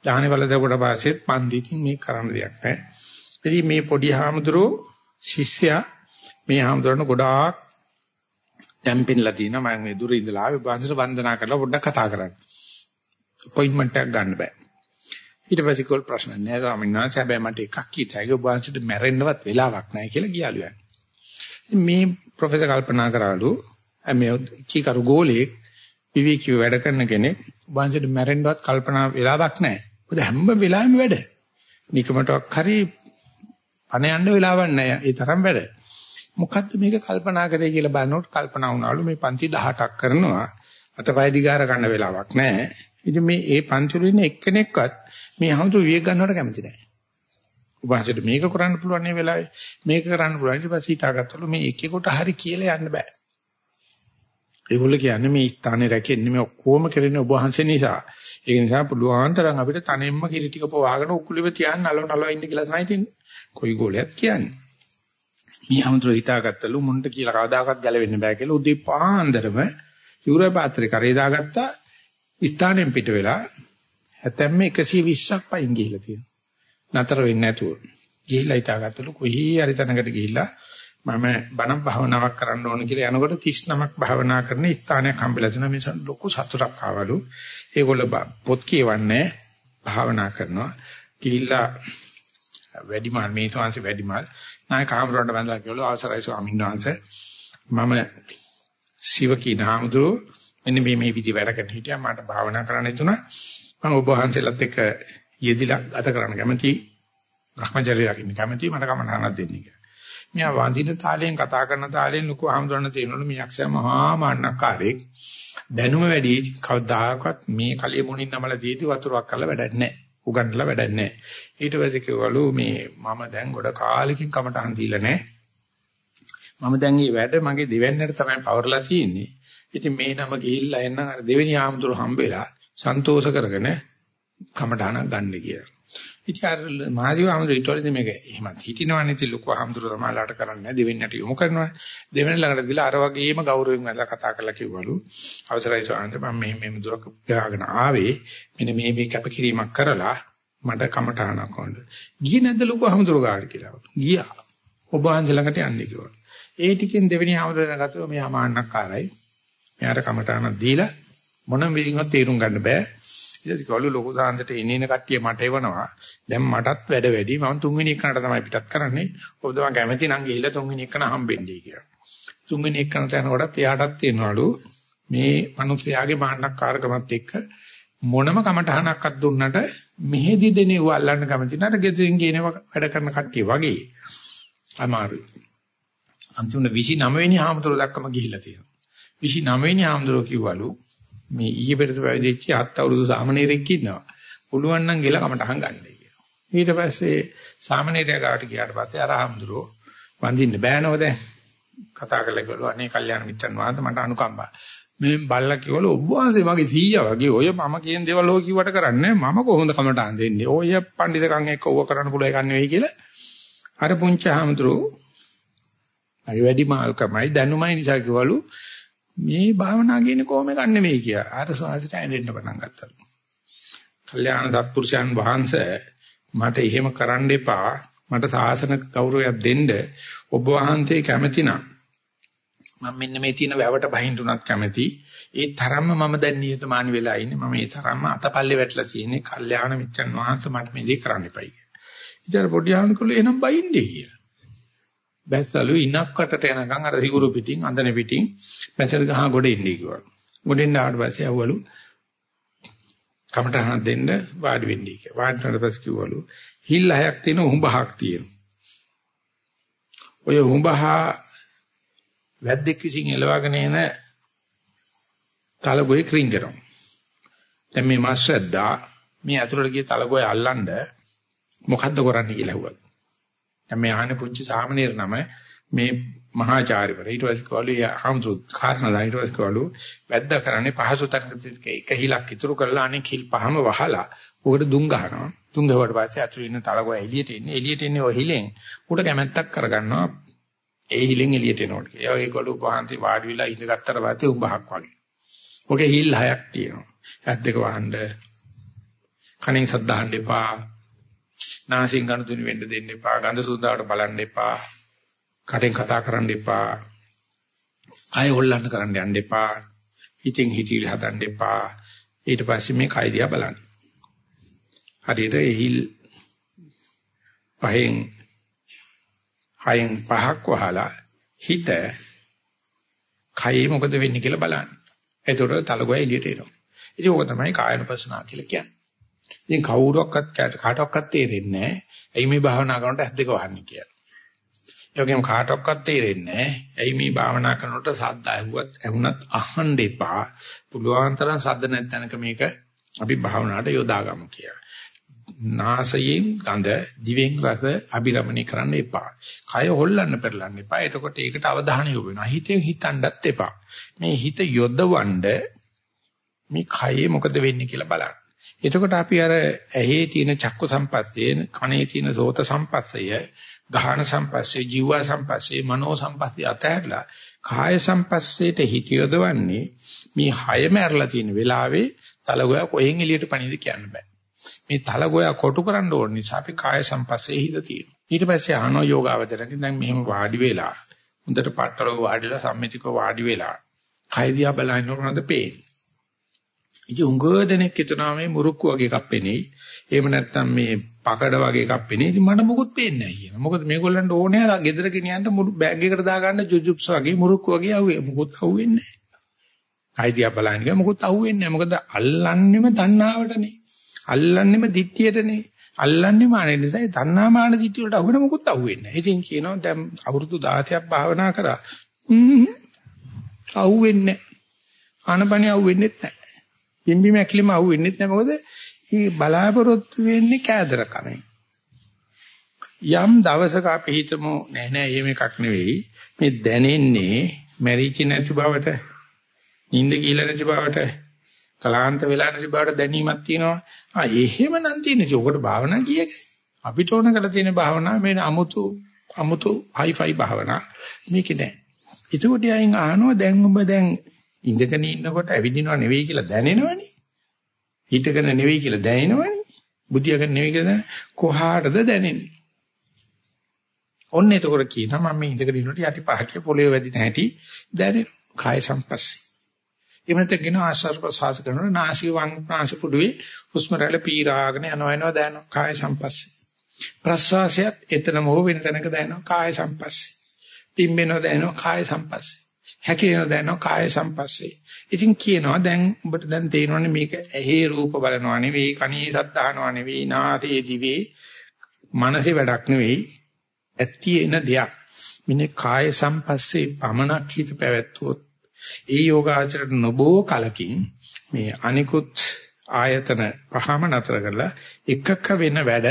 දාහනේ වල දකොට පස්සෙත් පන්ති ඉතින් මේක කරන්න දෙයක් නැහැ. ඉතින් මේ පොඩි හාමුදුරුවෝ ශිෂ්‍යයා මේ හාමුදුරන ගොඩාක් ඩැම්පින්ලා තිනවා මම මේ දුර ඉඳලා ආවේ බාන්දර වන්දනා කරලා පොඩ්ඩක් කතා කරන්න. අපොයින්ට්මන්ට් එකක් ගන්න බෑ. ඊට පස්සේ කෝල් ප්‍රශ්න නෑ ස්වාමීන් වහන්සේ හැබැයි මට එකක් කීතයි ඔබ වහන්සේට මැරෙන්නවත් වෙලාවක් නැහැ කියලා ගියාලු යන්නේ. මේ ප්‍රොෆෙසර් කල්පනා කරාලු මේ කීකරු ගෝලෙක් විවික්‍ව වැඩ කරන කෙනෙක් වහන්සේට මැරෙන්නවත් කල්පනා වෙලාවක් නැහැ. මොකද හැම වෙලාවෙම වැඩ. නිකමටක් හරි පණ යන්න වෙලාවක් නැහැ. ඒ තරම් වැඩ. මොකද්ද මේක කල්පනා කරේ කියලා බලනකොට කල්පනා වුණාලු මේ පන්ති 18ක් කරනවා. අතපය දිගාර ගන්න වෙලාවක් නැහැ. ඉතින් මේ ඒ පන්ති වල ඉන්න එක්කෙනෙක්වත් මේ හමුතු විවේක ගන්නවට කැමති නැහැ. උපවාසයට මේක කරන්න පුළුවන් මේ වෙලාවේ මේක කරන්න පුළුවන් ඊට පස්සේ හිතාගත්තලු මේ එකෙකුට හරි කියලා යන්න බෑ. ඒගොල්ලෝ කියන්නේ මේ ස්ථානේ රැකෙන්නේ මේ ඔක්කොම කරන්නේ ඔබ වහන්සේ නිසා. ඒක නිසා පුළුවන් තරම් අපිට තනෙම්ම කිරි ටික පවාගෙන උකුලෙව තියන්න නලව නලව ඉන්න කියලා තමයි ඉතින් කොයි ගෝලයක් කියන්නේ. මේ හමුතු හිතාගත්තලු මුන්ට කියලා කවදාකවත් ගැලවෙන්න බෑ කියලා උදේ පාන්දරම යුරේ පාත්‍රේ කරේ දාගත්තා ස්ථානෙන් පිට වෙලා හැතැම්ම 120ක් පයින් ගිහිලා තියෙනවා. නතර වෙන්නේ නැතුව. ගිහිලා හිතාගත්තලු කොහේ හරි තැනකට ගිහිල්ලා මම බණ භාවනාවක් කරන්න ඕන කියලා යනකොට 39ක් භාවනා කරන ස්ථානයක් හම්බෙලා තියෙනවා. මේ ලොකු සතුටක් ආවලු. ඒගොල්ලෝ පොත් කියවන්නේ භාවනා කරනවා. ගිහිල්ලා වැඩිමාල් මේ ස්වාංශ වැඩිමාල්. නායක ආමරණ්ඩ බඳලා කියලා අවසරයි ස්වාමීන් වහන්සේ. මම සිව කිනාමතුරු මෙන්න මේ මේ විදි වැඩ කරන හිටියා. මට භාවනා කරන්න හිතුණා. මම ඔබ වහන්සේලාත් එක්ක යෙදිලා ගත කරන්න කැමති භ්‍රමචර්යයක් ඉන්න කැමති මට කමනහනක් දෙන්න කියලා. මෙයා වඳින තාලයෙන් කතා කරන තාලයෙන් ලොකු ආම්දරණ තේරෙනවලු මේ අක්ෂය මහා මාන්නකාරයෙක් දැනුම වැඩි. කවදාකවත් මේ කලිය මොනින් නමල දීති වතුරක් කරලා වැඩක් නැහැ. උගන්නලා වැඩක් නැහැ. ඊට පස්සේ කිව්වලු මේ මම දැන් ගොඩ කාලෙකින් කමටහන් දීලා නැහැ. මම දැන් මේ වැඩ මගේ දෙවැන්නට තමයි පවර්ලා තියෙන්නේ. ඉතින් මේ නම ගිහිල්ලා එන්න අර දෙවෙනි ආම්දුර හම්බෙලා සන්තෝෂ කරගෙන කමඨාණක් ගන්න කියලා. ඉතින් අර මහදේව ආමඳුර ඊටවලදී මේක එහෙමත් හිටිනවනේ ඉතින් ලොකු ආමඳුර තමයිලාට කරන්නේ දෙවෙන්නට යොමු කරනවා. දෙවෙනි ළඟට ගිහලා අර වගේම ගෞරවයෙන් වැදලා කතා කරලා කිව්වලු. අවසරයි සෝන්ට මම මෙහෙම මෙහෙම දුරක ගාගෙන ආවේ. මෙන්න මේ මේ කැපකිරීමක් කරලා මට කමඨාණක් ඕන. ගියේ නැද්ද ලොකු ආමඳුර ගාඩ කියලා. ගියා. ඔබ වහන්සේ ළඟට යන්නේ කිව්වා. ඒ ටිකෙන් දෙවෙනි ආමඳුර ගත්තොත් මෙයා මාන්නක්කාරයි. මෙයාට කමඨාණක් දීලා මොනම විදිහකට තේරුම් ගන්න බෑ. ඊට පස්සේ ලොකු සාන්දට එනේන කට්ටිය මට එවනවා. දැන් මටත් වැඩ වැඩි. මම තුන්වෙනි එකනට තමයි පිටත් කරන්නේ. ඔබ තමයි කැමති නම් ගිහිල්ලා තුන්වෙනි එකන හම්බෙන්නේ කියලා. තුන්වෙනි එකනට යනකොටත් එයාටත් තේනවලු මේ මිනිස්යාගේ මාන්නක්කාරකමත් එක්ක මොනම කමටහනක්වත් දුන්නට මෙහෙදි දෙනේ ඌ අල්ලන්න කැමති නට ගෙදරින් ගේන වැඩ කරන කට්ටිය වගේ අමාරුයි. අන්තිමට 29 වෙනි හාමුදුරුවෝ දක්වම ගිහිල්ලා තියෙනවා. 29 වෙනි හාමුදුරුවෝ කිව්වලු මේ ඊයේ පෙරට පැවිදිච්ච හත් අවුරුදු සාමණේරෙක් ඉන්නවා. පුළුවන් නම් ගිල කමටහන් ගන්නයි කියනවා. ඊට පස්සේ සාමණේරයා ගාවට ගියාට පස්සේ අර හාමුදුරුවෝ වඳින්න බෑනෝ දැන්. කතා කරලා කිව්වලු අනේ කල්යාණ මිත්‍රන් වහන්සේ මට අනුකම්පා. මේ බල්ලා කිව්වලු ඔබ වහන්සේ මගේ සීයා වගේ ඔය මම කියන දේවල් ඔය කිව්වට කරන්නේ මම කොහොමද කමටහන් දෙන්නේ. ඔය පඬිතකම් එක්ක ඕව කරන්න පුළුවන් එකක් නෙවෙයි කියලා. අර පුංචි හාමුදුරුවෝ අය වැඩි මාල්කමයි දැනුමයි නිසා කිව්වලු මේ භාවනා කියන්නේ කොහොම ගන්න නෙමෙයි කියලා. ආර සාහිත ඇඬෙන්න පටන් ගත්තා. කල්යාණ සත්පුරුෂයන් වහන්සේ මට එහෙම කරන්න එපා. මට සාසන ගෞරවයක් දෙන්න ඔබ වහන්සේ කැමති නම් මම මෙන්න මේ තියෙන වැවට බහින්දුණත් කැමති. ඒ තරම්ම මම දැන් නියතමානි වෙලා ඉන්නේ. මම ඒ තරම්ම අතපල්ලේ වැටලා තියෙන්නේ. කල්යාණ මිත්‍රන් වහන්සේ මට මේ දේ කරන්න එපයි කියලා. ඉතින් පොඩි ආන්කල එනම් බයින්නේ කියලා. බැස්සලු ඉනක් කටට යනකම් අර සිගුරු පිටින් අඳන පිටින් බැසල් ගහ ගොඩ ඉන්නේ කිව්වා. ගොඩෙන් ආවට පස්සේ આવවලු කමටහන දෙන්න වාඩි වෙන්නේ කියලා. වාඩි වුණාට පස්සේ කිව්වලු හිල් හයක් තියෙන උඹහක් තියෙනවා. ඔය උඹහ වැද්දෙක් විසින් එලවගෙන එන තලගොයි ක්‍රින් කරනවා. දැන් මේ මස් වැද්දා මේ ඇතුළට ගිය තලගොය අල්ලන්න මොකද්ද කරන්නේ කියලා ඇහුවා. දැන් මේ ආහනේ පුංචි සාමනීර නම මේ මහාචාර්යවර ඊට පස්සේ කවලු හම්සු කාරණා ඊට පස්සේ කවලු වැද්ද කරන්නේ පහසු තැනක එක හිලක් ඉතුරු කරලා අනේ කිල් පහම වහලා උකට දුම් ගහනවා දුම් ගහුවට පස්සේ අතුරු ඉන්න තලගොය එළියට එන්නේ එළියට එන්නේ ඔය හිලෙන් උට කැමැත්තක් කරගන්නවා ඒ හිලෙන් එළියට එනකොට. ඒ වගේ කොළු පහන්ති වාඩි වෙලා ඉඳගත්තට පස්සේ උඹහක් වගේ. ඔකේ හිල් හයක් තියෙනවා. ඇස් දෙක වහන්න. කණෙන් සද්දාහන්න එපා. නාසයෙන් ගන්න දුනි වෙන්න දෙන්න එපා. ගඳ සුවඳවට බලන්න එපා. කටෙන් කතා කරන්න එපා. ආයෙ හොල්ලන්න කරන්න යන්න එපා. හිතෙන් හිතවිලි හදන්න එපා. ඊට පස්සේ මේ කය දිහා බලන්න. හරියට එහිල් පහෙන් හයෙන් පහක් වහලා හිත කයේ මොකද වෙන්නේ කියලා බලන්න. එතකොට තලගොය එළියට එනවා. ඉතින් ඕක තමයි කායනුපස්සනා කියලා කියන්නේ. ඉතින් කවුරක්වත් කාටවත් තේරෙන්නේ නැහැ. ඇයි මේ භාවනා කරනකොට ඇස් දෙක වහන්නේ කියලා. ඒ වගේම කාටවත් තේරෙන්නේ නැහැ. ඇයි මේ භාවනා කරනකොට සද්ද ඇහුවත් ඇහුණත් අහන්න එපා. පුළුවන් තරම් සද්ද නැත්නම්ක මේක අපි භාවනාවට යොදාගමු කියලා. නාසයෙන් ගඳ දිවෙන් රස අභිරමණය කරන්න එපා. කය හොල්ලන්න පෙරලන්න එපා. එතකොට ඒකට අවධානය යොමු වෙනවා. හිතෙන් හිතන්නත් එපා. මේ හිත යොදවන්න මේ කයේ මොකද වෙන්නේ කියලා බලන්න. එතකොට අපි අර ඇහි තියෙන චක්ක සම්පස්සේ, කනේ තියෙන සෝත සම්පස්සය, ගාහන සම්පස්සේ, ජීව සම්පස්සේ, මනෝ සම්පස්සේ අතහැරලා කාය සම්පස්සේට හිත යොදවන්නේ මේ හයම ඇරලා තියෙන වෙලාවේ තලගොය කොහෙන් එළියට පණිද කියන්න බෑ. මේ තලගොය කොටු කරන්න ඕන නිසා අපි කාය සම්පස්සේ හිත තියෙනවා. ඊට පස්සේ ආනෝ යෝගාවචරකින් දැන් මෙහෙම වාඩි වෙලා හොඳට පට්ටලව වාඩිලා සම්මිතිකව වාඩි වෙලා කය දිහා බලනකොට පේන්නේ. ඉතින් උංගෝ දෙනෙක් හිතනවා මේ මුරුක්කු වගේ එකක් පෙනෙයි. එහෙම නැත්නම් මේ පකඩ වගේ එකක් පෙනෙයි. ඉතින් මට මොකුත් පේන්නේ නැහැ කියන. මොකද මේගොල්ලන්ට ඕනේ අර ගෙදර ගෙනියන්න මුළු බෑග් එකට දාගන්න ජුජුප්ස් වගේ මුරුක්කු වගේ අහුවේ. මොකුත් අහුවෙන්නේ නැහැ. කයිදියා බලන්නේ මොකුත් අහුවෙන්නේ නැහැ. මොකද අල්ලන්නෙම තණ්හාවටනේ. අල්ලන්නෙම දිට්ඨියටනේ. අල්ලන්නේ මානෙ නිසා තණ්හා මාන දිට්ඨිය වලට අහුවෙන මොකුත් අහුවෙන්නේ නැහැ. ඉතින් කියනවා දැන් අවුරුදු 16ක් භාවනා කරා. හ්ම් අහුවෙන්නේ නැහැ. ආනපනිය අහුවෙන්නේ නැහැ. පිම්බි මැකිලිම අහුවෙන්නේ නැහැ. මොකද මේ බලාපොරොත්තු වෙන්නේ කෑදරකමෙන්. යම් දවසක අපි හිතමු නෑ නෑ එහෙම එකක් නෙවෙයි. මේ දැනෙන්නේ මැරිච්ච නැති බවට, නිින්ද කියලා නැති බවට, කලාන්ත වෙලා නැති බවට දැනීමක් තියෙනවා. ආ එහෙම නම් තියෙන්නේ. ඒකට භාවනා කියකේ. අපිට ඕන කරලා තියෙන භාවනා මේ අමුතු අමුතු හයිෆයි භාවනා මේක නෑ. ඒකට යයින් අහනවා දැන් ඔබ දැන් ඉඳගෙන ඉන්නකොට ඇවිදිනව නෙවෙයි කියලා දැනෙනවනේ. හිටගෙන නෙවෙයි කියලා දැනෙනවනේ. බුද්ධියගෙන නෙවෙයි කියලා කොහාටද දැනෙන්නේ? ඔන්න එතකොට කියනවා මම මේ ඉඳගෙන ඉන්නකොට යටි පහකිය පොළවේ වැදින හැටි දැනෙන කාය සංපස්සේ. එමෙතන කියන ආශ්වාස ප්‍රශ්වාස කරනකොට නාසිය වම් නාසි පුඩුවේ හුස්ම රැල්ල පීරාගෙන යනවා එනවා දැනෙනවා කාය සංපස්සේ. ප්‍රශ්වාසයත් එතනම හෝ වෙන තැනක දැනෙනවා කාය සංපස්සේ. පිම්බෙනවා දැනෙනවා කාය සංපස්සේ. හැකිලෙනවා දැනෙනවා කාය සංපස්සේ. ඉතින් කියනවා දැන් ඔබට දැන් තේරෙනවනේ මේක ඇහි රූප බලනවා නෙවෙයි කණේ සද්ද අහනවා නෙවෙයි නාසයේ දිවේ මනසේ වැඩක් නෙවෙයි ඇත්ති එන දෙයක්. මෙන්න කාය සංපස්සේ පමණක් හිත පැවැත්වුවොත් ඒ යෝගාචරයට නොබෝ කලකින් මේ අනිකුත් ආයතන පහම නතර කරලා එකක වෙන වැඩ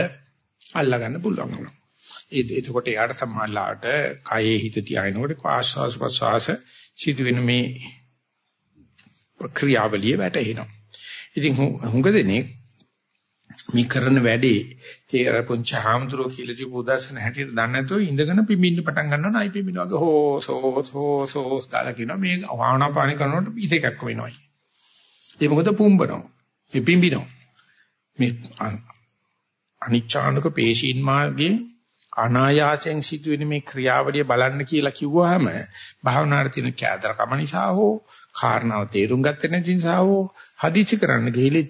අල්ලා ගන්න පුළුවන් වෙනවා. ඒ එතකොට යාට සම්මාලාට කයේ හිත තියාගෙනකොට ආශ්වාස ප්‍රශ්වාස සිදුවෙන මේ ක්‍රියාවලිය වැටෙනවා. ඉතින් හුඟ දෙනෙක් මේ කරන වැඩේ තේර පුංචි හාමුදුරුවෝ කියලා දීපු උදාසන හැටියට දන්නේ නැතුව ඉඳගෙන පිඹින්න පටන් ගන්නවා නයි පිඹින වගේ හෝ සෝ සෝ සෝ කාලා කියනවා මේ වාහනා පානි කරනකොට ඉතේකක් වෙනවා. ඒ මොකද පුම්බනවා. ඒ පිඹිනවා. මේ අනිච්ඡානක පේශීන් මාර්ගයේ අනායාසයෙන් සිදුවෙන මේ ක්‍රියාවලිය බලන්න කියලා කිව්වහම භාවනාවේ තියෙන කෑදරකම නිසා හෝ කාරණාව තේරුම් ගත්තේ නැති නිසා හෝ හදිසි කරන්න ගිහිලී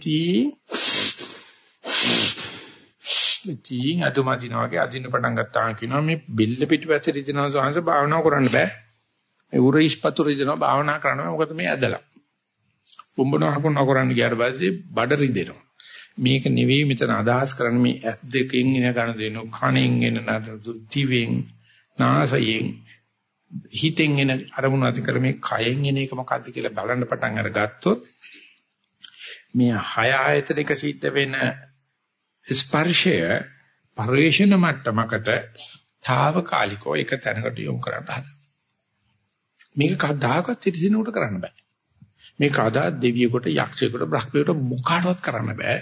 ඉතින් අතුමදිනා වගේ අදින්න පටන් ගත්තා කියනවා මේ බිල්ල පිටිපස්සේ රිදෙනවා සෝහන්ස භාවනා කරන්න බෑ. මේ උර ඉස්පතු රිදෙනවා භාවනා කරන්න බෑ මොකද මේ ඇදලා. පුම්බනවා හකුන කරන්න ගියාට පස්සේ බඩ රිදෙනවා. මේක නෙවෙයි මෙතන අදහස් කරන්නේ මේ ඇස් දෙකෙන් ඉන ගන්න දෙන කණෙන් එන නතු දිවෙන් නාසයෙන් හිතෙන් එන අරමුණු අධි කර මේ කයෙන් එන එක මොකද්ද කියලා බලන්න පටන් අරගත්තොත් මේ හය ආයතනක සිද්ධ වෙන ස්පර්ශය පරිවේෂණ මට්ටමකට తాවකාලිකව එක තැනකට යොමු කරන්න හදනවා. මේක කවදාකවත් ඉතිසිනුට කරන්න බෑ. මේ කවදා දෙවියෙකුට යක්ෂයෙකුට බ්‍රහ්මයෙකුට මොකාටවත් කරන්න බෑ.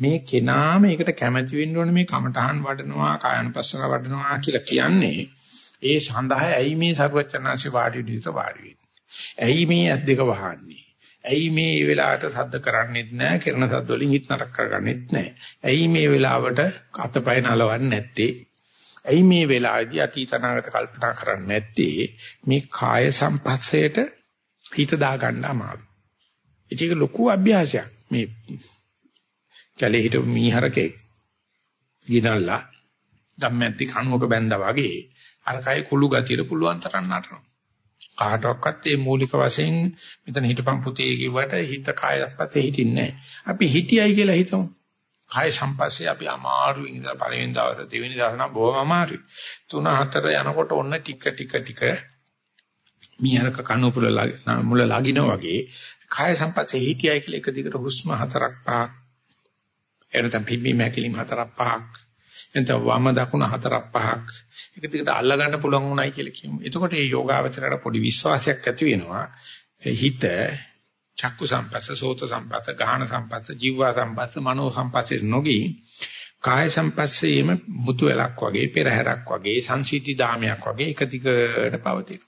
මේ කෙනාම ඒකට කැමැති වෙන්න ඕනේ මේ කමඨහන් වඩනවා, කායanusasana වඩනවා කියලා කියන්නේ ඒ සඳහා ඇයි මේ සරුවචනාංශේ වාඩි විදිහට වාඩි වෙන්නේ? ඇයි මේ ඇස් දෙක වහන්නේ? ඇයි මේ වෙලාවට සද්ද කරන්නේත් නැහැ, කරන සද්ද වලින් හිත නරක කරගන්නෙත් නැහැ. ඇයි මේ වෙලාවට අතපය නලවන්නේ නැත්තේ? ඇයි මේ වෙලාවේදී අතීත අනාගත කල්පනා කරන්නේ නැත්තේ? මේ කාය සම්පස්සයට හිත දාගන්න අමාරුයි. ඒක ලොකු අභ්‍යාසයක්. මේ කැලේ හිටපු මීහරකෙක් ගිනල්ලා ධම්මැත්ති කණුවක බැඳා වගේ අර කය කුළු ගතියට පුළුවන් තරම් නටනවා. කාටවත් මේ මූලික වශයෙන් මෙතන හිටපම් පුතේ කිව්වට හිත කායයක්වත් හිටින්නේ නැහැ. අපි හිටියයි කියලා හිතමු. කාය සම්පස්සේ අපි අමාරුවෙන් ඉඳලා පළවෙනි දවස් දෙවෙනි දවස් නම් බොහොම අමාරුයි. තුන හතර යනකොට ඔන්න ටික ටික ටික මීහරක කණුපුර මුල ලගිනා වගේ කාය සම්පස්සේ හිටියයි කියලා එක දිගට හුස්ම හතරක් පහක් එනතම් පිම්බි මැකිලිම් හතරක් පහක් එතන වම දකුණ හතරක් පහක් එක දිගට අල්ල ගන්න පුළුවන් උනායි කියලා කියමු. එතකොට මේ යෝගාවචරයට පොඩි විශ්වාසයක් ඇති වෙනවා. හිත චක්කු සම්පස්ස, සෝත සම්පස්ස, ගාහන සම්පස්ස, ජීවා සම්පස්ස, මනෝ සම්පස්සේ නොගී කාය සම්පස්සේම මුතු වෙලක් වගේ, පෙරහැරක් වගේ, සංසීති දාමයක් වගේ එක දිගට පවතින.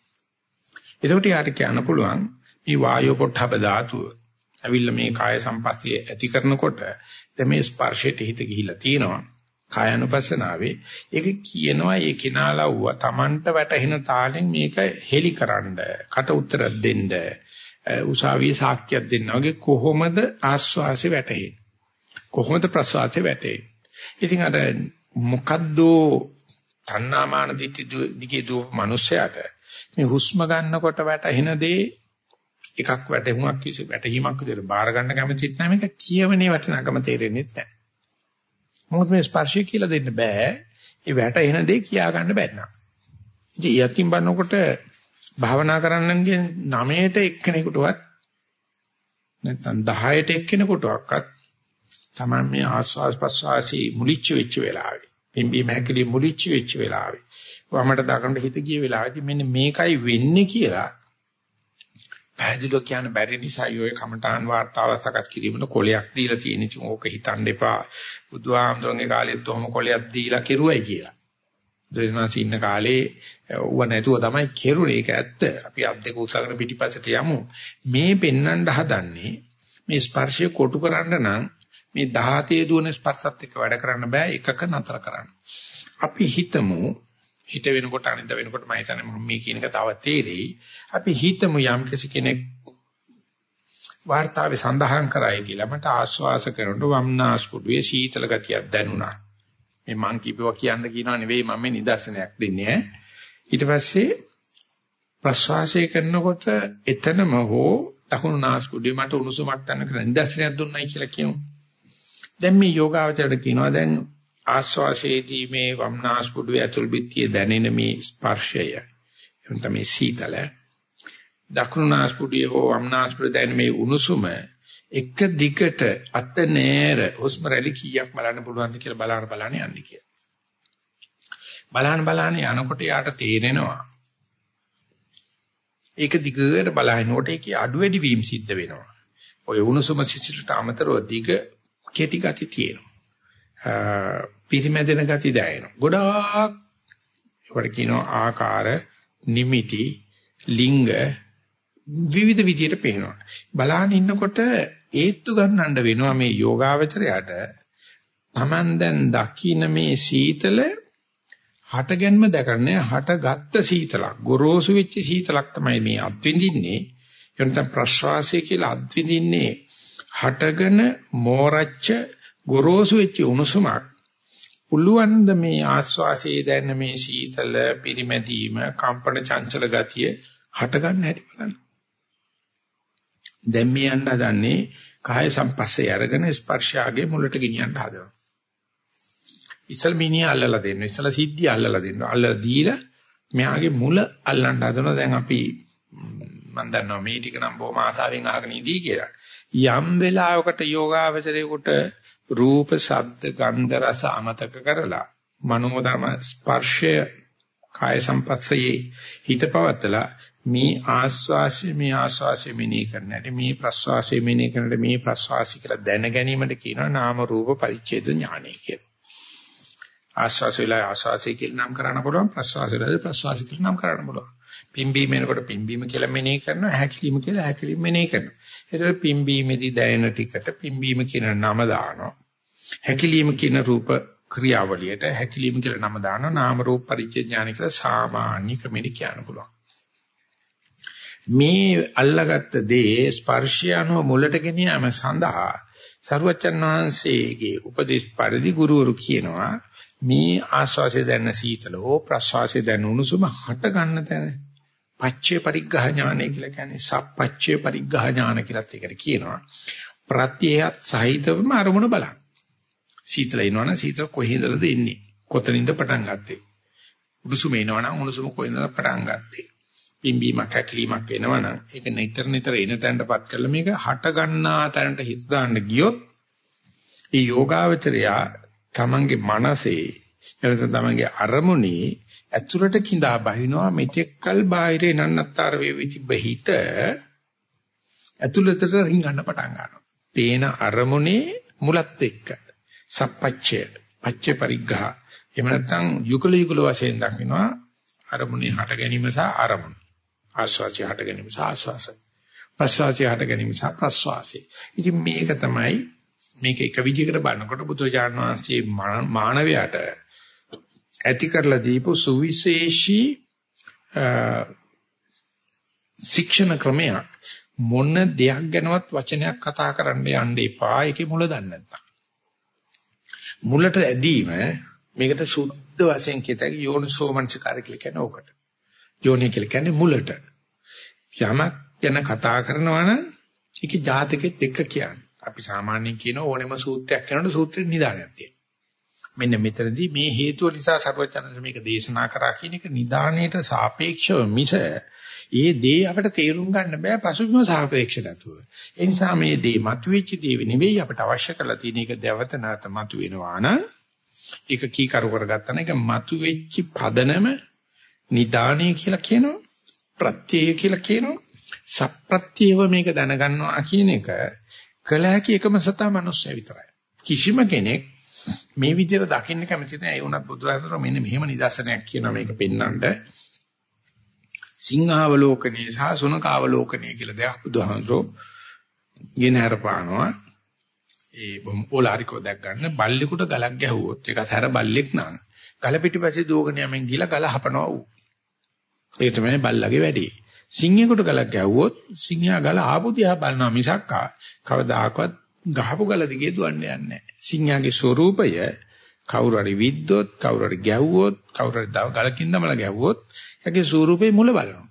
එතකොට යාට කියන්න පුළුවන් මේ වායෝ පොට්ටබ ධාතුව ඇවිල්ලා මේ කාය සම්පස්සිය ඇති කරනකොට දැන් මේ ස්පර්ශයට හිත ගිහිලා තියෙනවා. කායानुපස්සනාවේ ඒක කියනවා ඒ කිනාලව්ව Tamanට වැටහෙන තාලෙන් මේක හෙලිකරනද කට උත්තර දෙන්න උසාවියේ සාක්ෂියක් දෙන්න වගේ කොහොමද ආස්වාසි වැටෙන්නේ කොහොමද ප්‍රසවාසි වැටෙන්නේ ඉතින් අර මොකද්ද තණ්හාමාන දිටි දුව මිනිසයාට මේ හුස්ම ගන්නකොට වැටෙන දේ එකක් වැටහුමක් කිසි වැටහීමක් විදිහට බාර ගන්න කැමතිත් නැහැ මේක කියවනේ වටිනාකම තේරෙන්නේ නැහැ මොකද මේ ස්පර්ශය කියලා දෙන්න බෑ. ඒ වැටෙන දේ කියා ගන්න බැන්න. ඉතින් යකින් බannකොට භාවනා කරන්නන්ගේ 9ට එක්කෙනෙකුටවත් නැත්නම් 10ට එක්කෙනෙකුටවත් තමයි මේ ආස්වාස් ප්‍රස්වාසී මුලිච්ච වෙච්ච වෙලාවේ. පිම්බි මහකලි මුලිච්ච වෙච්ච වෙලාවේ. වමට දකන්න හිත ගිය වෙලාවේදී මෙන්න මේකයි වෙන්නේ කියලා පැහැදිලිව කියන්න බැරි නිසා යෝය කමඨාන් වාර්තාව සකස් කිරීමන කොලයක් දීලා තියෙන ඉතින් ඕක හිතන්න එපා බුදුහාමුදුරන්ගේ කාලෙත් ඔහොම කොලයක් දීලා කෙරුවයි කියලා. දෙවියන්ස් ඉන්න කාලේ ඌව නැතුව තමයි කෙරුනේ ඒක ඇත්ත. අපි අත් දෙක උසගෙන පිටිපස්සට යමු. මේ පෙන්වන්න හදන්නේ මේ ස්පර්ශය කොටු කරන්න නම් මේ 17 දුවන ස්පර්ශත් එක්ක වැඩ කරන්න බෑ එකක නතර කරන්න. අපි හිතමු හිත වෙනකොට අනිද්ද වෙනකොට මම හිතන්නේ මම මේ කියන එක තව තේරෙයි. අපි හිතමු යම් කෙනෙක් වාර්තාවේ සඳහන් කරයි කියලා මට ආශ්වාස කරනකොට වම්නාස්පුඩුවේ සීතල ගතියක් දැනුණා. මේ මං කිව්වා කියන්න කියනවා නෙවෙයි මම මේ නිදර්ශනයක් දෙන්නේ ඈ. ඊට පස්සේ ප්‍රශ්වාසය කරනකොට එතනම හෝ දකුණු නාස්පුඩුවේ මට උණුසුමක් දැනගෙන නිදර්ශනයක් දුන්නයි කියලා කියමු. දැන් මේ යෝගාවචරයට කියනවා දැන් ආස්වාසයේදී මේ වම්නාස්පුඩුවේ ඇතුල් බිත්තිය දැනෙන මේ ස්පර්ශය එතන මේ සීතල දකුණු නාස්පුඩුවේ හෝ වම්නාස්පුඩුවේ දැනෙන මේ උණුසුම එක දිගට අත නෑර හුස්ම රැලි කීයක් බලන්න පුළුවන්ද කියලා බලන්න බලන්න යන්නේ කියලා. බලන්න බලන්න යනකොට යාට තේරෙනවා ඒක දිගට බලහිනකොට ඒකේ අඩු වැඩි වීම සිද්ධ වෙනවා. ඔය උණුසුම සිසිලට අමතරව දිග කෙටි ගති තියෙනවා. පිරිමැදෙන ගති දැනෙනවා. ගොඩාක් ඒකට කියනවා ආකාර, නිමිටි, ලිංග විවිධ විදියට පේනවා. බලාගෙන ඉන්නකොට ඒත්තු ගන්නඳ වෙනවා මේ යෝගාවචරයට. Taman දැන් දකින්න මේ සීතල හටගන්ම දැකන්නේ හටගත්ත සීතලක්. ගොරෝසු වෙච්ච සීතලක් තමයි මේ අත්විඳින්නේ. එනතම් ප්‍රශ්වාසය කියලා අත්විඳින්නේ හටගෙන මෝරච්ච ගොරෝසු වෙච්ච උණුසුමක් පුළුවන් ද මේ ආස්වාසයේ දැනෙන මේ සීතල පිරිමැදීම කම්පන චංචල ගතිය හට ගන්න හැටි බලන්න. දැන් මේ යන්න හදන්නේ කාය සම්පස්සේ අරගෙන ස්පර්ශාගේ මුලට ගෙනියන්න හදනවා. ඉස්සල් මිනිහ අල්ලලා දෙන්න. ඉස්සල සිද්ධිය අල්ලලා දෙන්න. අල්ලලා දීලා මෙයාගේ මුල අල්ලන්න හදනවා. දැන් අපි මම දන්නවා මේ ටික නම් බොහොම ආසාවෙන් අහගෙන ඉදී කියලා. යම් වෙලාවකට යෝගාවචරයේකට රූප, ශබ්ද, ගන්ධ, රස අමතක කරලා මනෝධර්ම ස්පර්ශය කාය සම්පස්සයේ හිත පවත්තලා මේ ආස්වාසිය මේ ආස්වාසිය මෙනෙහි කරන්නට මේ ප්‍රස්වාසිය මෙනෙහි කරන්නට මේ ප්‍රස්වාසිය කියලා දැන ගැනීමට කියනවා නාම රූප පරිච්ඡේද ඥානය කියලා. ආස්වාස වෙලා ආස්වාසය කියලා නම් කරන්න පුළුවන් ප්‍රස්වාස වෙලාද ප්‍රස්වාස කියලා නම් කරන්න පුළුවන්. පිම්බීම එනකොට පිම්බීම කියලා මෙනෙහි කරනවා හැකිලිම කියලා හැකිලිම මෙනෙහි කරනවා. ඒතර පිම්බීමේදී දැනෙන ටිකට පිම්බීම කියන නම දානවා. හැකිලිම කියන රූප ක්‍රියාවලියට හැකිලිම කියලා නම දානවා. නාම රූප පරිච්ඡේඥාන කියලා සාමාන්‍ය ක්‍රමෙට කියන්න පුළුවන්. මේ අල්ලාගත්ත දේ ස්පර්ශය අනුව මුලට ගෙන යාම සඳහා සරුවච්චන් වහන්සේගේ උපදේශ පරිදි ගුරුවරු කියනවා මේ ආස්වාසය දැනන සීතල හෝ ප්‍රස්වාසය දැනන උණුසුම හට ගන්න තැන පච්චේ පරිග්ඝා ඥානය කියලා කියන්නේ සප්පච්චේ පරිග්ඝා ඥාන කියලාත් ඒකට කියනවා. ප්‍රත්‍යයත් සහිතවම අරමුණ බලන්න. සීතල එනවනම් සීතල කොහේඳලද එන්නේ කොතනින්ද පටන් ගත්තේ? උණුසුම එනවනම් උණුසුම කොහෙන්ද පටන් ගත්තේ? පිම්බීමක් හැකිලීමක් එනවනම් ඒක නිතර නිතර එන තැනටපත් කරලා මේක හට ගන්නා තැනට හිත දාන්න ගියොත් ඒ යෝගාවචරයා තමන්ගේ මනසේ එනත තමන්ගේ අරමුණේ ඇතුළට கிඳා බහිනවා මෙතෙක්කල් බාහිරේ නන්නත්තර වේවිති බහිත ඇතුළතට රින්ගන්න පටන් ගන්නවා. තේන අරමුණේ මුලත් එක්ක සප්පච්චය පච්චේ පරිග්ඝහ එහෙම නැත්නම් යුගල යුගල වශයෙන් දකින්නවා අරමුණේ හට ගැනීම සහ අරමුණ. ආස්වාසිය හට ගැනීම සහ ආස්වාසය. ප්‍රස්වාසිය හට ගැනීම සහ ප්‍රස්වාසය. ඉතින් මේක තමයි මේක එක විදිහකට බලනකොට බුදුරජාණන් වහන්සේ මානවයාට ඇති කරලා දීපු සුවිශේෂී ශික්ෂණ ක්‍රමයක්. මොන දෙයක් ගැනවත් වචනයක් කතා කරන්න යන්න එපා. ඒකේ මුල දන්නේ නැත්තම්. මුලට ඇදීම මේකට සුද්ධ වශයෙන් කියතයි යෝනිසෝමනසිකාරය කියලා කියන්නේ ඕකට. යෝනිය කියලා කියන්නේ මුලට. යමක් ගැන කතා කරනවා නම් ඒක ජාතකෙත් එක්ක කියන්නේ. අපි සාමාන්‍යයෙන් කියන ඕනෙම සූත්‍රයක් කරනකොට සූත්‍රෙ නිදානයක් තියෙනවා. මෙන්න මෙතනදී මේ හේතුව නිසා සර්වචනස මේක දේශනා කරා කියන එක නිදාණයට සාපේක්ෂව මිස ඒ දේ අපිට තේරුම් ගන්න බෑ පසුබිම සාපේක්ෂ නැතුව. ඒ නිසා මේ දේ මතුවෙච්ච දේ නෙවෙයි අපිට අවශ්‍ය කරලා තියෙන එක දැවත නැත මතුවෙනවා නම් ඒක කී කරු කරගත්තා නම් ඒක මතුවෙච්ච පදනම නිදාණය කියලා කියනවා. ප්‍රත්‍යය කියලා කියනවා. සප්‍රත්‍යව මේක දැනගන්නවා කියන එක කළ හැකි එකම සතා මනුස්සය විතරයි. කිසිම කෙනෙක් මේ විදිහට දකින්න කැමති නැහැ. ඒ වුණත් බුදුරජාණන් මෙන්න මෙහෙම නිදර්ශනයක් කියනවා මේක පෙන්වන්න. සිංහාවලෝකනේ සහ සුනකාවලෝකනේ කියලා දෙයක් බුදුහාමරෝ ගෙන හරපානවා. ඒ බොම් ඕලාරිකෝ දැක් ගන්න බල්ලෙකුට ගලක් ගැහුවොත් ඒකත් හැර බල්ලෙක් නං ගල පිටිපස්සේ දුවගෙන යමින් ගිහලා ගල හපනවා ඌ. ඒක තමයි බල්ලගේ වැඩි. සිංහෙකුට ගලක් ගැව්වොත් සිංහයා ගල ආපු දිහා බලනවා මිසක්කා කවදාකවත් ගහපු ගල දිගේ දුවන්න යන්නේ නැහැ. සිංහයාගේ ස්වરૂපය කවුරු හරි විද්දොත් කවුරු හරි ගැව්වොත් කවුරු හරි ගලකින් දමලා ගැව්වොත් එයාගේ ස්වરૂපේ මුල බලනවා.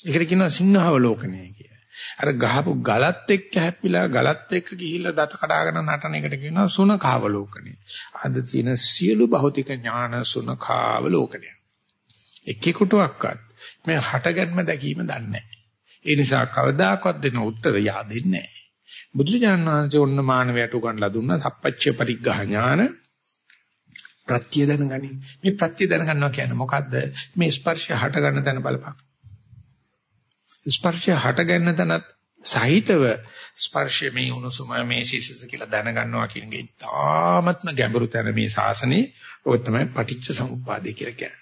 ඒකට කියනවා සිංහාවලෝකනය කියලා. අර ගහපු ගලත් එක්ක හැප්පිලා ගලත් එක්ක ගිහිල්ලා දත කඩාගෙන නටන එකට කියනවා සුනකාවලෝකනය. අද තියෙන සියලු භෞතික ඥාන සුනකාවලෝකනය. එකෙකුටවත් මේ හටගන්ම දැකීම දන්නේ නැහැ. ඒ නිසා කවදාකවත් දෙන උත්තර yaadෙන්නේ නැහැ. බුදුරජාණන් වහන්සේ ඔන්න මානවයට උගන්ලා දුන්න සප්පච්චය පරිග්ඝා ඥාන ප්‍රත්‍ය දැනගනි. මේ ප්‍රත්‍ය දැනගන්නවා කියන්නේ මොකද්ද? මේ ස්පර්ශය හට ගන්න තැන බලපන්. ස්පර්ශය හට ගන්න තැනත් සහිතව ස්පර්ශය මේ උණුසුම මේ සිසිස කියලා දැනගන්නවා කියන එක ඉතාමත්ම ගැඹුරු තැන මේ ශාසනයේ ඔය තමයි පටිච්ච සමුප්පාදේ කියලා කියන්නේ.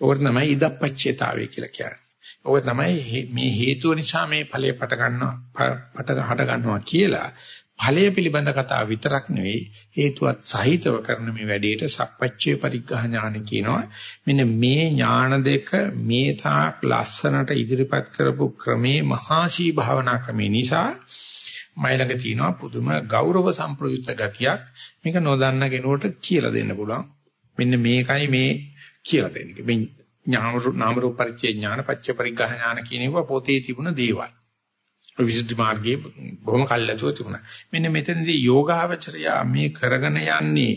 ඕක තමයි ඉදප්පච්චේතාවය කියලා කියන්නේ. ඕක තමයි මේ හේතුව නිසා මේ ඵලය පට ගන්නවා පට හට ගන්නවා කියලා ඵලය පිළිබඳ කතාව විතරක් නෙවෙයි හේතුවත් සහිතව කරන මේ වැඩේට සප්පච්චේ පරිග්‍රහ ඥාන කියනවා. මෙන්න මේ ඥාන දෙක මේ තාක් ලස්සනට ඉදිරිපත් කරපු ක්‍රමේ මහාශී භාවනා ක්‍රමේ නිසා මයිලඟ තියෙනවා පුදුම ගෞරව සම්ප්‍රයුක්ත ගතියක් මේක නොදන්න කෙනෙකුට කියලා දෙන්න පුළුවන්. මෙන්න මේකයි මේ කියලා දෙන්නේ. මේ ඥාන නාම රූප පරිච්ඡේ ඥාන පච්ච පරිග්‍රහ ඥාන කියන ඒවා පොතේ තිබුණ දේවල්. විසුද්ධි මාර්ගයේ බොහොම කල්ලාතුව තිබුණා. මෙන්න මෙතනදී යෝගාවචරය මේ කරගෙන යන්නේ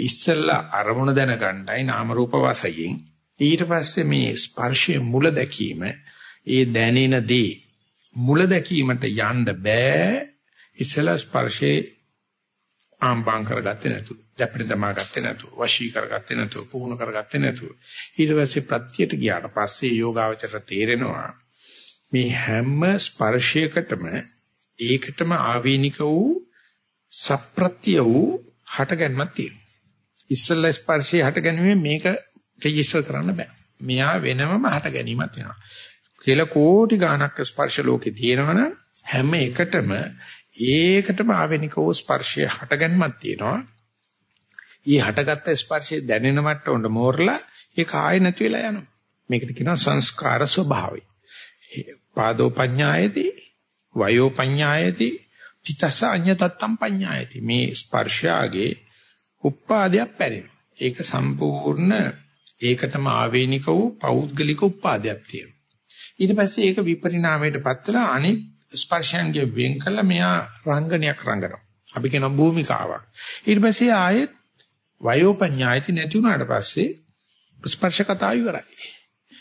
ඉස්සෙල්ලා අරමුණ දැනගන්නයි නාම රූප වශයෙන් ඊට පස්සේ මේ ස්පර්ශයේ මුල දැකීම ඒ දැනෙන දේ මුල දැකීමට යන්න බෑ ඉස්සෙල්ලා ස්පර්ශයේ ආම්බාම් කරගත්තේ නැතුව දැපෙන තමා ගත්තේ නැතුව වශී කරගත්තේ නැතුව පුහුණු කරගත්තේ නැතුව ඊට පස්සේ ප්‍රත්‍යයට ගියාට පස්සේ යෝගාවචර තේරෙනවා මේ හැම ස්පර්ශයකටම ඒකටම ආවේනික වූ සප්‍රත්‍ය වූ හටගන්මක් තියෙනවා ඉස්සල්ලා ස්පර්ශය හට ගැනීම මේක රෙජිස්ටර් කරන්න බෑ. මෙයා වෙනමම හට ගැනීමක් වෙනවා. කියලා කෝටි ගාණක් ස්පර්ශ ලෝකේ තියෙනවනම් හැම එකටම ඒකටම ආවෙනිකව ස්පර්ශය හටගන්නමක් තියෙනවා. ඊ හටගත්ත ස්පර්ශය දැනෙන මට්ටමට මෝරලා ඒක ආයෙ නැති වෙලා යනවා. මේකට කියනවා සංස්කාර ස්වභාවය. පාදෝ පඤ්ඤායති වයෝ පඤ්ඤායති තිතස අඤ්ඤතත්තම් පඤ්ඤායති මේ ස්පර්ශාගේ උපාදයක් පැරෙනවා. ඒක සම්පූර්ණ ඒකටම ආවේනික වූ පෞද්ගලික උපාදයක් තියෙනවා. ඊට පස්සේ ඒක විපරිණාමයටපත් වෙලා අනිත් ස්පර්ශයන්ගේ වෙන් කළා මෙයා රංගනයක් රංගනවා. අපි කියන භූමිකාවක්. ඊට පස්සේ ආයෙත් වයෝපඤ්ඤායති නැති වුණාට පස්සේ ස්පර්ශ කතාව ඉවරයි.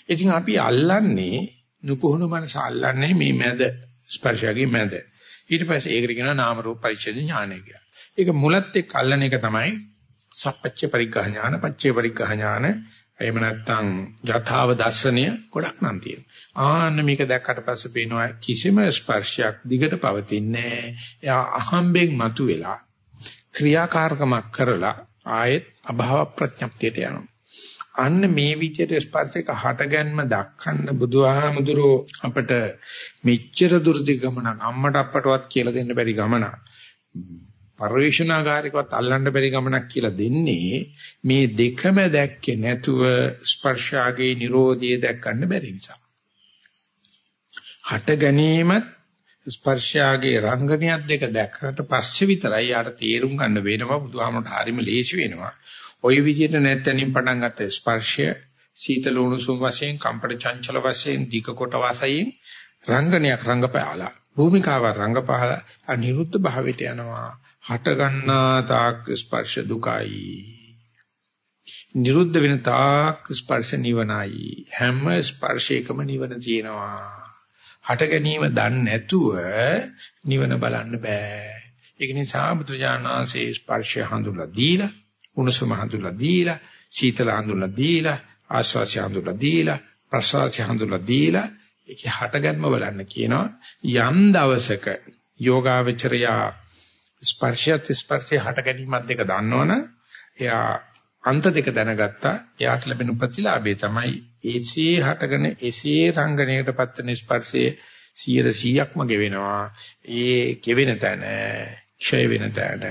ඉතින් අපි අල්ලන්නේ නුපුහුණු මනස අල්ලන්නේ මේ මැද ස්පර්ශයගේ මැද. ඊට පස්සේ ඒකට කියනවා නාම රූප පරිච්ඡේද ඥානය කියලා. ඒක මුලත් එක්ක අල්ලන එක තමයි සප්පච්ච පරිග්‍රහ ඥාන, පච්චේ පරිග්‍රහ ඥාන, එහෙම නැත්නම් යථාව දර්ශනය ගොඩක් නම් තියෙනවා. ආන්න මේක දැක්කට පස්සේ පේනවා කිසිම ස්පර්ශයක් දිගට පවතින්නේ එයා අහම්බෙන් මතුවෙලා ක්‍රියාකාරකමක් කරලා ආයෙත් අභාව ප්‍රඥප්තියට යනවා. අන්න මේ විදිහට ස්පර්ශයක හටගන්ම දක්වන්න බුදුහාමුදුරෝ අපට මෙච්චර දුරදි ගමනක් අම්මට අප්පටවත් කියලා දෙන්න බැරි ගමනක්. පරිවේශනාගාරිකවත් අල්ලන්න බැරි ගමනක් කියලා දෙන්නේ මේ දෙකම දැක්කේ නැතුව ස්පර්ශාගේ Nirodhe දැක්කන්න බැරි නිසා. හට ගැනීමත් ස්පර්ශාගේ රංගනියක් දෙක දැක්කට පස්සේ විතරයි යාට තේරුම් ගන්න වෙනවා බුදුහාමරට හරිම ලේසි වෙනවා. ওই විදිහට නැත්තනින් පටන් ගත්ත ස්පර්ශය සීතල උණුසුම් වශයෙන් කම්පට චංචල වශයෙන් දීක කොට වාසයෙන් රංගනයක් රංගපාලා භූමිකාව රංගපාලා අනිරුද්ධ භාවයට යනවා හට ගන්නා තාක් ස්පර්ශ දුකයි. නිරුද්ධ වෙන තාක් ස්පර්ශ නිවනයි. හැම ස්පර්ශයකම නිවන තියෙනවා. හට ගැනීම දන්නේ නැතුව නිවන බලන්න බෑ. ඒක නිසා බුදුජානනාංශයේ ස්පර්ශය හඳුල්ලා දීලා, උණුසුම හඳුල්ලා දීලා, සීතල හඳුල්ලා දීලා, ආශ්වාසය හඳුල්ලා දීලා, ප්‍රශ්වාසය හඳුල්ලා දීලා ඒකේ හටගන්ම බලන්න කියනවා. යම් දවසක යෝගාවචරයා ස්පර්ශයත් ස්පර්ශය හට ගැනීමත් දෙක දන්නවනම් එයා අන්ත දෙක දැනගත්තා එයාට ලැබෙන ප්‍රතිලාභය තමයි ඒසේ හටගෙන එසේ රංගනයකට පත්වන ස්පර්ශයේ 100%ක්ම ගෙවෙනවා ඒ ගෙවෙන තැන ක්ෂය වෙන තැන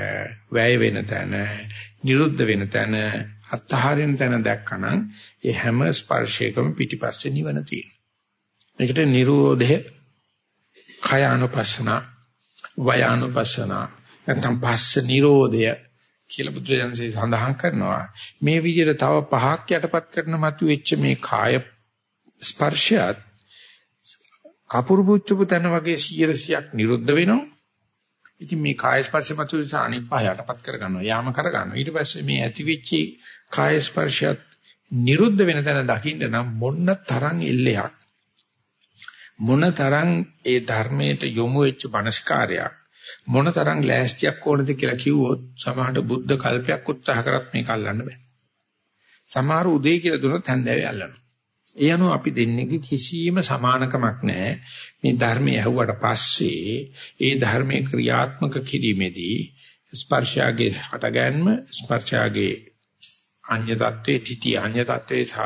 වැය වෙන තැන නිරුද්ධ වෙන තැන අත්හරින තැන දැක්කනම් ඒ හැම ස්පර්ශයකම පිටිපස්සේ නිවන තියෙනවා මේකට නිරෝධය කය අනුපස්සන වය අනුපස්සන නැත්නම් පස්ස නිරෝධය කියලා බුදුරජාණන්සේ සඳහන් කරනවා. මේ විදිහට තව පහක් යටපත් කරන මතු වෙච්ච මේ කාය ස්පර්ශයත් කපුරු පුච්චපු තැන වගේ 100ක් නිරුද්ධ වෙනවා. ඉතින් මේ කාය ස්පර්ශ මතු නිසා අනිත් පහ යටපත් කර ගන්නවා. යාම කර ගන්නවා. ඊට පස්සේ මේ ඇති වෙච්ච කාය ස්පර්ශයත් නිරුද්ධ වෙන තැන දකින්න නම් මොන්න තරම් එල්ලයක් මොන තරම් ඒ ධර්මයට යොමු වෙච්ච බණස්කාරයක් මොනතරම් ලෑස්තියක් ඕනද කියලා කිව්වොත් සමහරට බුද්ධ කල්පයක් උත්සාහ කරත් මේක අල්ලන්න බෑ. සමහර උදේ කියලා දුන්නොත් හැන්දෑවේ අල්ලනවා. ඒ අනුව අපි දෙන්නේ කිසියම් සමානකමක් නැහැ. මේ ධර්මය ඇහුවට පස්සේ ඒ ධර්මයේ ක්‍රියාත්මක කිරීමේදී ස්පර්ශයගේ හටගැන්ම ස්පර්ශයගේ අඤ්‍ය තත්වයේ titi අඤ්‍ය තත්වයේ සහ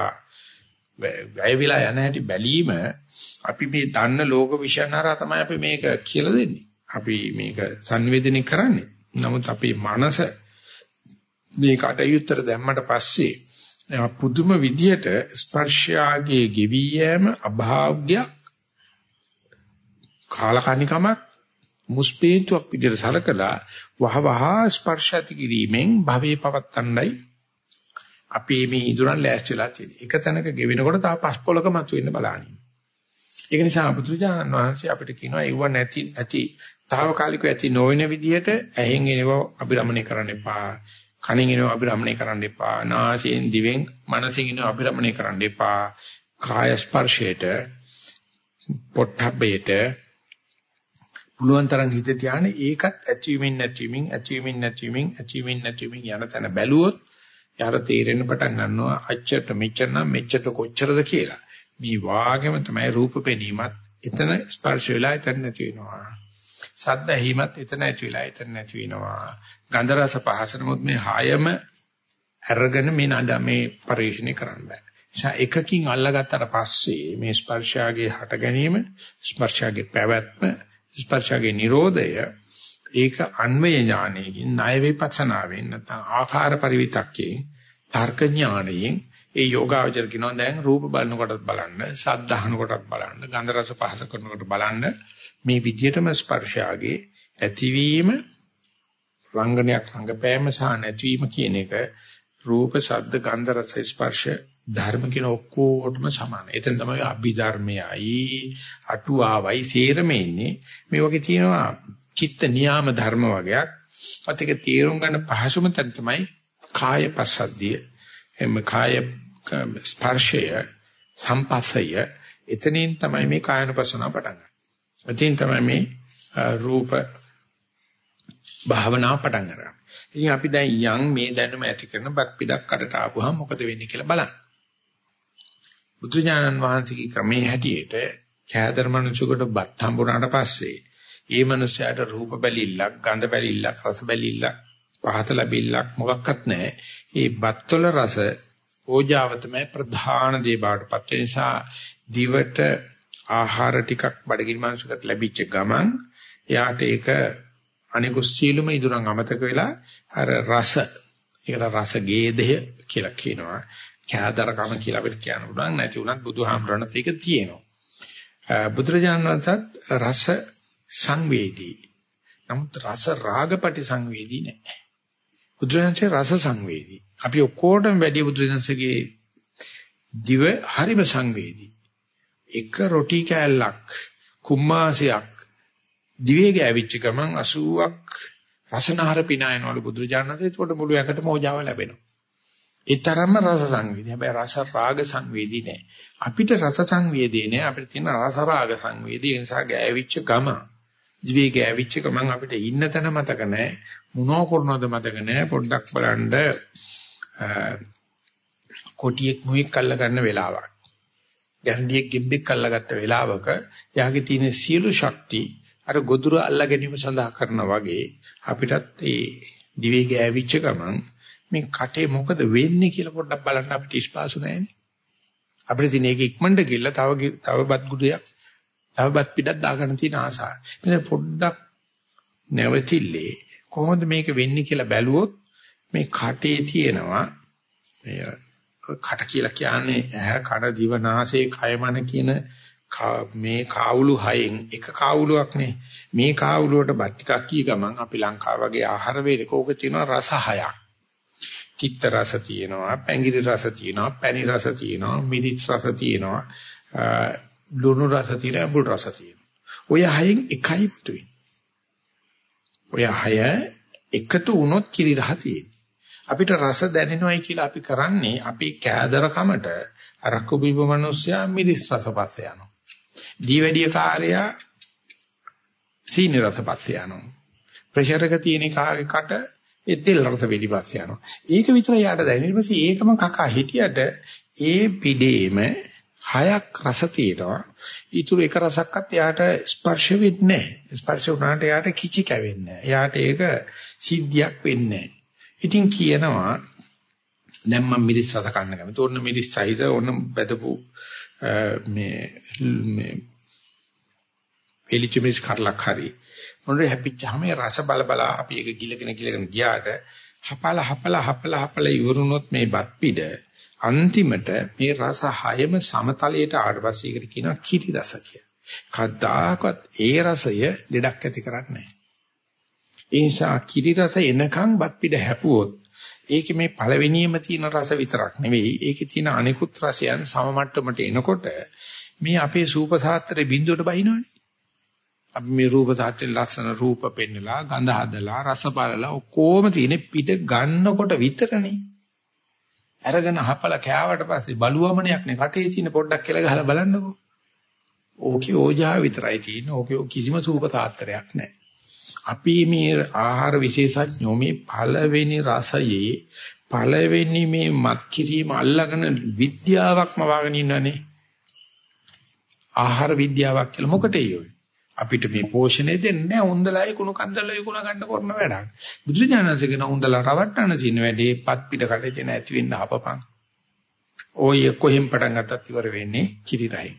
වැය විලා යන හැටි බැලීම අපි මේ දන්න ලෝක විශ්යනහරා තමයි අපි මේක කියලා දෙන්නේ. අපි මේක sannivedana කරන්නේ. නමුත් අපේ මනස මේ කටයුත්තට දැම්මට පස්සේ පුදුම විදියට ස්පර්ශයාගේ ගෙවි යෑම අභාග්‍යයක් කාලකණිකමක් මුස්පේන්තුවක් විදියට සලකලා වහවහ ස්පර්ශati කිරීමෙන් භවයේ පවත්තණ්ඩයි අපි මේ ඉඳුරන් ලෑස්ති වෙලා තියෙන්නේ. එක තැනක ගෙවෙනකොට තව පස් පොලක මතුවෙන්න බලන්නේ. ඒක නිසා පුදුජානන් වහන්සේ අපිට කියනවා ඒව නැති ඇති తాවකාලිකව ඇති නොවන විදියට ඇහෙන් එනව අභිරමණය කරන්න එපා. කනින් එනව අභිරමණය කරන්න එපා. නාසයෙන් දිවෙන් මනසින් එනව අභිරමණය කරන්න එපා. කාය ස්පර්ශයට පොට්ටබ්බේට පුළුවන් තරම් හිත ධානය ඒකත් ඇචීව්මෙන් නැචීවින් ඇචීව්මෙන් නැචීවින් ඇචීව්මෙන් නැචීවින් යන තැන බැලුවොත් යාර තේරෙන්න පටන් ගන්නවා අච්චරට මෙච්චර නම් මෙච්චරට කොච්චරද කියලා. මේ වාගෙම තමයි රූප පෙනීමත් එතන ස්පර්ශ වෙලා එතන නැති වෙනවා. සද්ද ඇහිමත් එතන ඇති වෙලා එතන නැති වෙනවා. ගන්ධ රස පහස නමුත් මේ හයම අරගෙන මේ නඩ මේ පරිශ්‍රණය කරන්න බෑ. නිසා එකකින් අල්ලගත්තට පස්සේ මේ ස්පර්ශාගේ හට ගැනීම, ස්පර්ශාගේ පැවැත්ම, ස්පර්ශාගේ Nirodhaය ඒක අන්වය ඥානයකින් ණය විපස්සනාවෙන් නැත්නම් ආකාර පරිවිතක්කේ තර්ක ඥානයෙන් ඒ යෝගාවචර කියනවා දැන් රූප බලනකොටත් බලන්න, ශබ්ද අහනකොටත් බලන්න, ගන්ධ රස පහස කරනකොට බලන්න මේ විදියටම ස්පර්ශාගේ ඇතිවීම රංගනයක් රංගපෑම සහ නැතිවීම කියන එක රූප, ශබ්ද, ගන්ධ රස ස්පර්ශ ධර්ම කියන ඔක්කොටම සමානයි. එතන තමයි අභිධර්මයයි අටුවාවයි සේරම ඉන්නේ. මේ වගේ තියෙනවා චිත්ත නියාම ධර්ම වගේක්. අතික තීරුම් ගන්න පහසුම තැන තමයි කාය පස්සද්ධිය. එම කාය ස්පර්ශය සම්පස්සය එතනින් තමයි මේ කායනුපස්සනාව පටන් ගන්න. එතනින් තමයි මේ රූප භාවනාව පටන් ගන්න. ඉතින් අපි දැන් යම් මේ දැනුම ඇති කරන බත් පිටක් කඩට ආපුවහම මොකද වෙන්නේ කියලා බලන්න. බුදුජානන් වහන්සේගේ ක්‍රමයේ හැටියට කෑදර මනුෂ්‍යකට බත් හම්බුනාට පස්සේ ඒ මනුස්සයාට රූප බැලිල්ලක්, ගඳ බැලිල්ලක්, රස බැලිල්ලක්, පහත ලැබිල්ලක් මොකක්වත් නැහැ. ඒ බත්වල රස ඕජාව තමයි ප්‍රධාන දේ බාටපත් වෙන නිසා දිවට ආහාර ටිකක් බඩගිනි මනුස්සකට ලැබිච්ච ගමන් එයාට ඒක අනිකුත් සීලම ඉදurang අමතක වෙලා අර රස ඒකට රස ගේදය කියලා කියනවා. කෑදරකම කියලා අපිට කියන්න පුළුවන්. නැති උනත් බුදුහාමරණත් ඒක තියෙනවා. බුදුරජාණන් වහන්සේත් රස සංවේදී නමුත් රස රාගපටි සංවේදී නැහැ බුදුරජාණන්සේ රස සංවේදී අපි ඔක්කොටම වැඩි බුදුරජාණන්සේගේ දිව හරිම සංවේදී එක රොටි කෑල්ලක් කුම්මාසයක් දිවේ ගෑවිච්ච ගමන් 80ක් රසනහර පිනායනවලු බුදුරජාණන් වහන්සේ ඒකට මුළු යකට මොජාව ලැබෙනවා. ඒ තරම්ම රස සංවේදී. හැබැයි රස රාග සංවේදී නෑ. අපිට රස සංවේදී නෑ. අපිට තියෙන රස රාග සංවේදී. ඒ නිසා ගෑවිච්ච ගම දිවේ ගෑවිච්ච ගමන් අපිට ඉන්න තැන මතක නෑ. මොනෝ කරනවද මතක නෑ. පොඩ්ඩක් බලන්න කොටියෙක් මුවෙක් අල්ල ගන්න වෙලාවක්. ගැන්ඩියෙක් ගෙම්බෙක් අල්ලගත්ත වෙලාවක යාගේ තියෙන සියලු ශක්තිය අර ගොදුර අල්ලා ගැනීම සඳහා කරනා වගේ අපිටත් ඒ දිවේ ගෑවිච්ච ගමන් මේ කටේ මොකද වෙන්නේ කියලා පොඩ්ඩක් බලන්න අපිට ඉස්පාසු නැහැනේ. අපිට තියෙන එක ඉක්මනට ගිල්ල තව තව බත් ගුඩයක් තව බත් පිටක් දාගන්න තියෙන ආසාව. මෙන්න පොඩ්ඩක් නැවතිල්ලේ කොහොමද මේක වෙන්නේ කියලා බැලුවොත් මේ කටේ තියෙනවා මේ කට කියලා කියන්නේ ඇහැ කන දිව නාසය කය මන කියන මේ කාවුළු හයෙන් එක කාවුලුවක් නේ මේ කාවුලුවට බත් ටිකක් කී ගමන් අපි ලංකාව වගේ ආහාර වේලක ඕක තියෙනවා රස හයක්. චිත්ත රස තියෙනවා පැංගිරි රස තියෙනවා පැණි රස තියෙනවා මිරිස් රස තියෙනවා. ලුණු රස තියෙනවා අඹුල් රස තියෙනවා ඔය හයෙන් එකයි පුතුයි ඔය හය එකතු වුණොත් කිරි රහ තියෙනවා අපිට රස දැනෙනවයි කියලා අපි කරන්නේ අපි කෑදරකමට අරක්කු බීප මිනිස්සයා මිරිස් රස පස්සේ යනවා. දීවැඩිය කාර්යය සීනි රසපත් යනවා. ප්‍රෙෂර් එක තියෙන කාගේ කට ඒ තෙල් රස පිටිපස්ස යනවා. ඒක විතර යාට දැනෙන ඊපස්සේ ඒකම කකා හිටියට ඒ පිඩේම හයක් රස තියෙනවා. ඊටු එක රසක්වත් යාට ස්පර්ශ වෙන්නේ නැහැ. ස්පර්ශ වුණාට යාට කිචි කැවෙන්නේ නැහැ. යාට ඒක සිද්ධියක් වෙන්නේ නැහැ. ඉතින් කියනවා දැන් මම මිරිස් රස කන්න කැමති. ඕන්න මිරිස් සහිත ඕන්න බදපු මේ මේ එලිචිමිස් කරලක් හරි මොනරේ හැපිච්චාම රස බල බල අපි ඒක ගිලගෙන ගිලගෙන ගියාට හපල හපල හපල හපල ඉවරුනොත් මේ බත් පිට අන්තිමට මේ රස හයම සමතලයට ආවට පස්සේ ඒකට කියනවා කිරි රස කියලා. කද්දාකත් ඒ රසය ලෙඩක් ඇති කරන්නේ නැහැ. ඒ නිසා කිරි රස එනකන් බත් පිට හැපුවොත් ඒකේ මේ පළවෙනියම තියෙන රස විතරක් නෙවෙයි ඒකේ තියෙන අනිකුත් රසයන් සම මට්ටමට එනකොට මේ අපේ සූප සාත්‍රේ බිඳුවට බහිනවනේ. අපි මේ රූප සාත්‍රේ ලක්ෂණ රූප පෙන්නලා ගඳ හදලා රස බලලා ඔක්කොම තියෙන පිට ගන්නකොට විතරනේ. අරගෙන හපල කෑවට පස්සේ බලුවමනයක් නේ කටේ තියෙන පොඩ්ඩක් කියලා ගහලා බලන්නකෝ. ඕකේ ඕජා විතරයි තියෙන්නේ. ඕකේ කිසිම සූප සාත්‍රයක් නැහැ. අපි මේ ආහාර විශේෂඥෝ මේ පළවෙනි රසයේ පළවෙනි මේ මත් කිරීම අල්ලගෙන විද්‍යාවක්ම වාගෙන ඉන්නනේ. ආහාර විද්‍යාවක් කියලා මොකටේ යෝයි? අපිට මේ පෝෂණය දෙන්නේ නැහැ උන්දලයි කුණු කන්දලයි කුණ ගන්න කරන වැඩක්. බුදුරජාණන්සේ කියන උන්දලා රවට්ටන තියෙන වැඩේ පත් පිට කඩේ තියෙන ඇති වෙන්න අපපං. ඔය කොහෙන් පටන් ගත්තත් ඉවර වෙන්නේ කිරිරයි.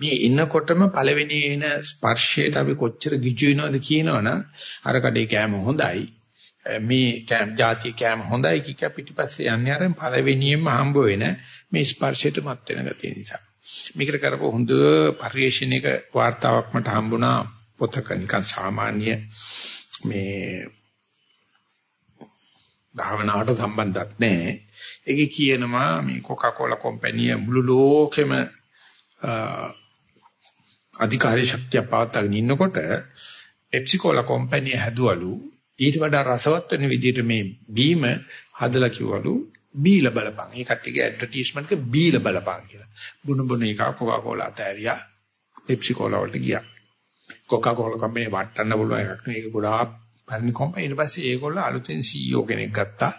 මේ ඉන්නකොටම පළවෙනි එන ස්පර්ශයට අපි කොච්චර ගිජු වෙනවද කියනවනම් අර කඩේ කෑම හොඳයි මේ කෑම ಜಾති කෑම හොඳයි කික පිටිපස්සේ යන්නේ අර පළවෙනියෙන්ම හම්බ වෙන මේ ස්පර්ශයට මත් වෙන ගතිය නිසා මේකට කරපු හොඳ පරිශීනයක වார்த்தාවක් මට හම්බුණා. පොතක නිකන් සාමාන්‍ය මේ භාවනාවට සම්බන්ධත් නැහැ. ඒකේ කියනවා මේ Coca-Cola කම්පැනි මුළු ලෝකෙම අධිකාරී ශක්තිය පාත්තගෙන ඉන්නකොට Pepsi-Cola කම්පැනි හැදුවලු. ඊට වඩා රසවත් වෙන විදිහට මේ බීම හදලා කිව්වලු. බීලා බලපන්. ඒ කට්ටියගේ ඇඩ්වර්ටයිස්මන්ට් එක බීලා බලපන් කියලා. බුණු බුණු එක කොකා කෝලා තෑරියා පෙප්සි කෝලා වලට ගියා. කොකා කෝලා කම්පැනි වටන්න පුළුවන් එකක් නෙවෙයි. ඒක ගොඩාක් පරිණි කම්පැනි. ඊට පස්සේ ඒගොල්ලෝ අලුතෙන් CEO කෙනෙක් ගත්තා.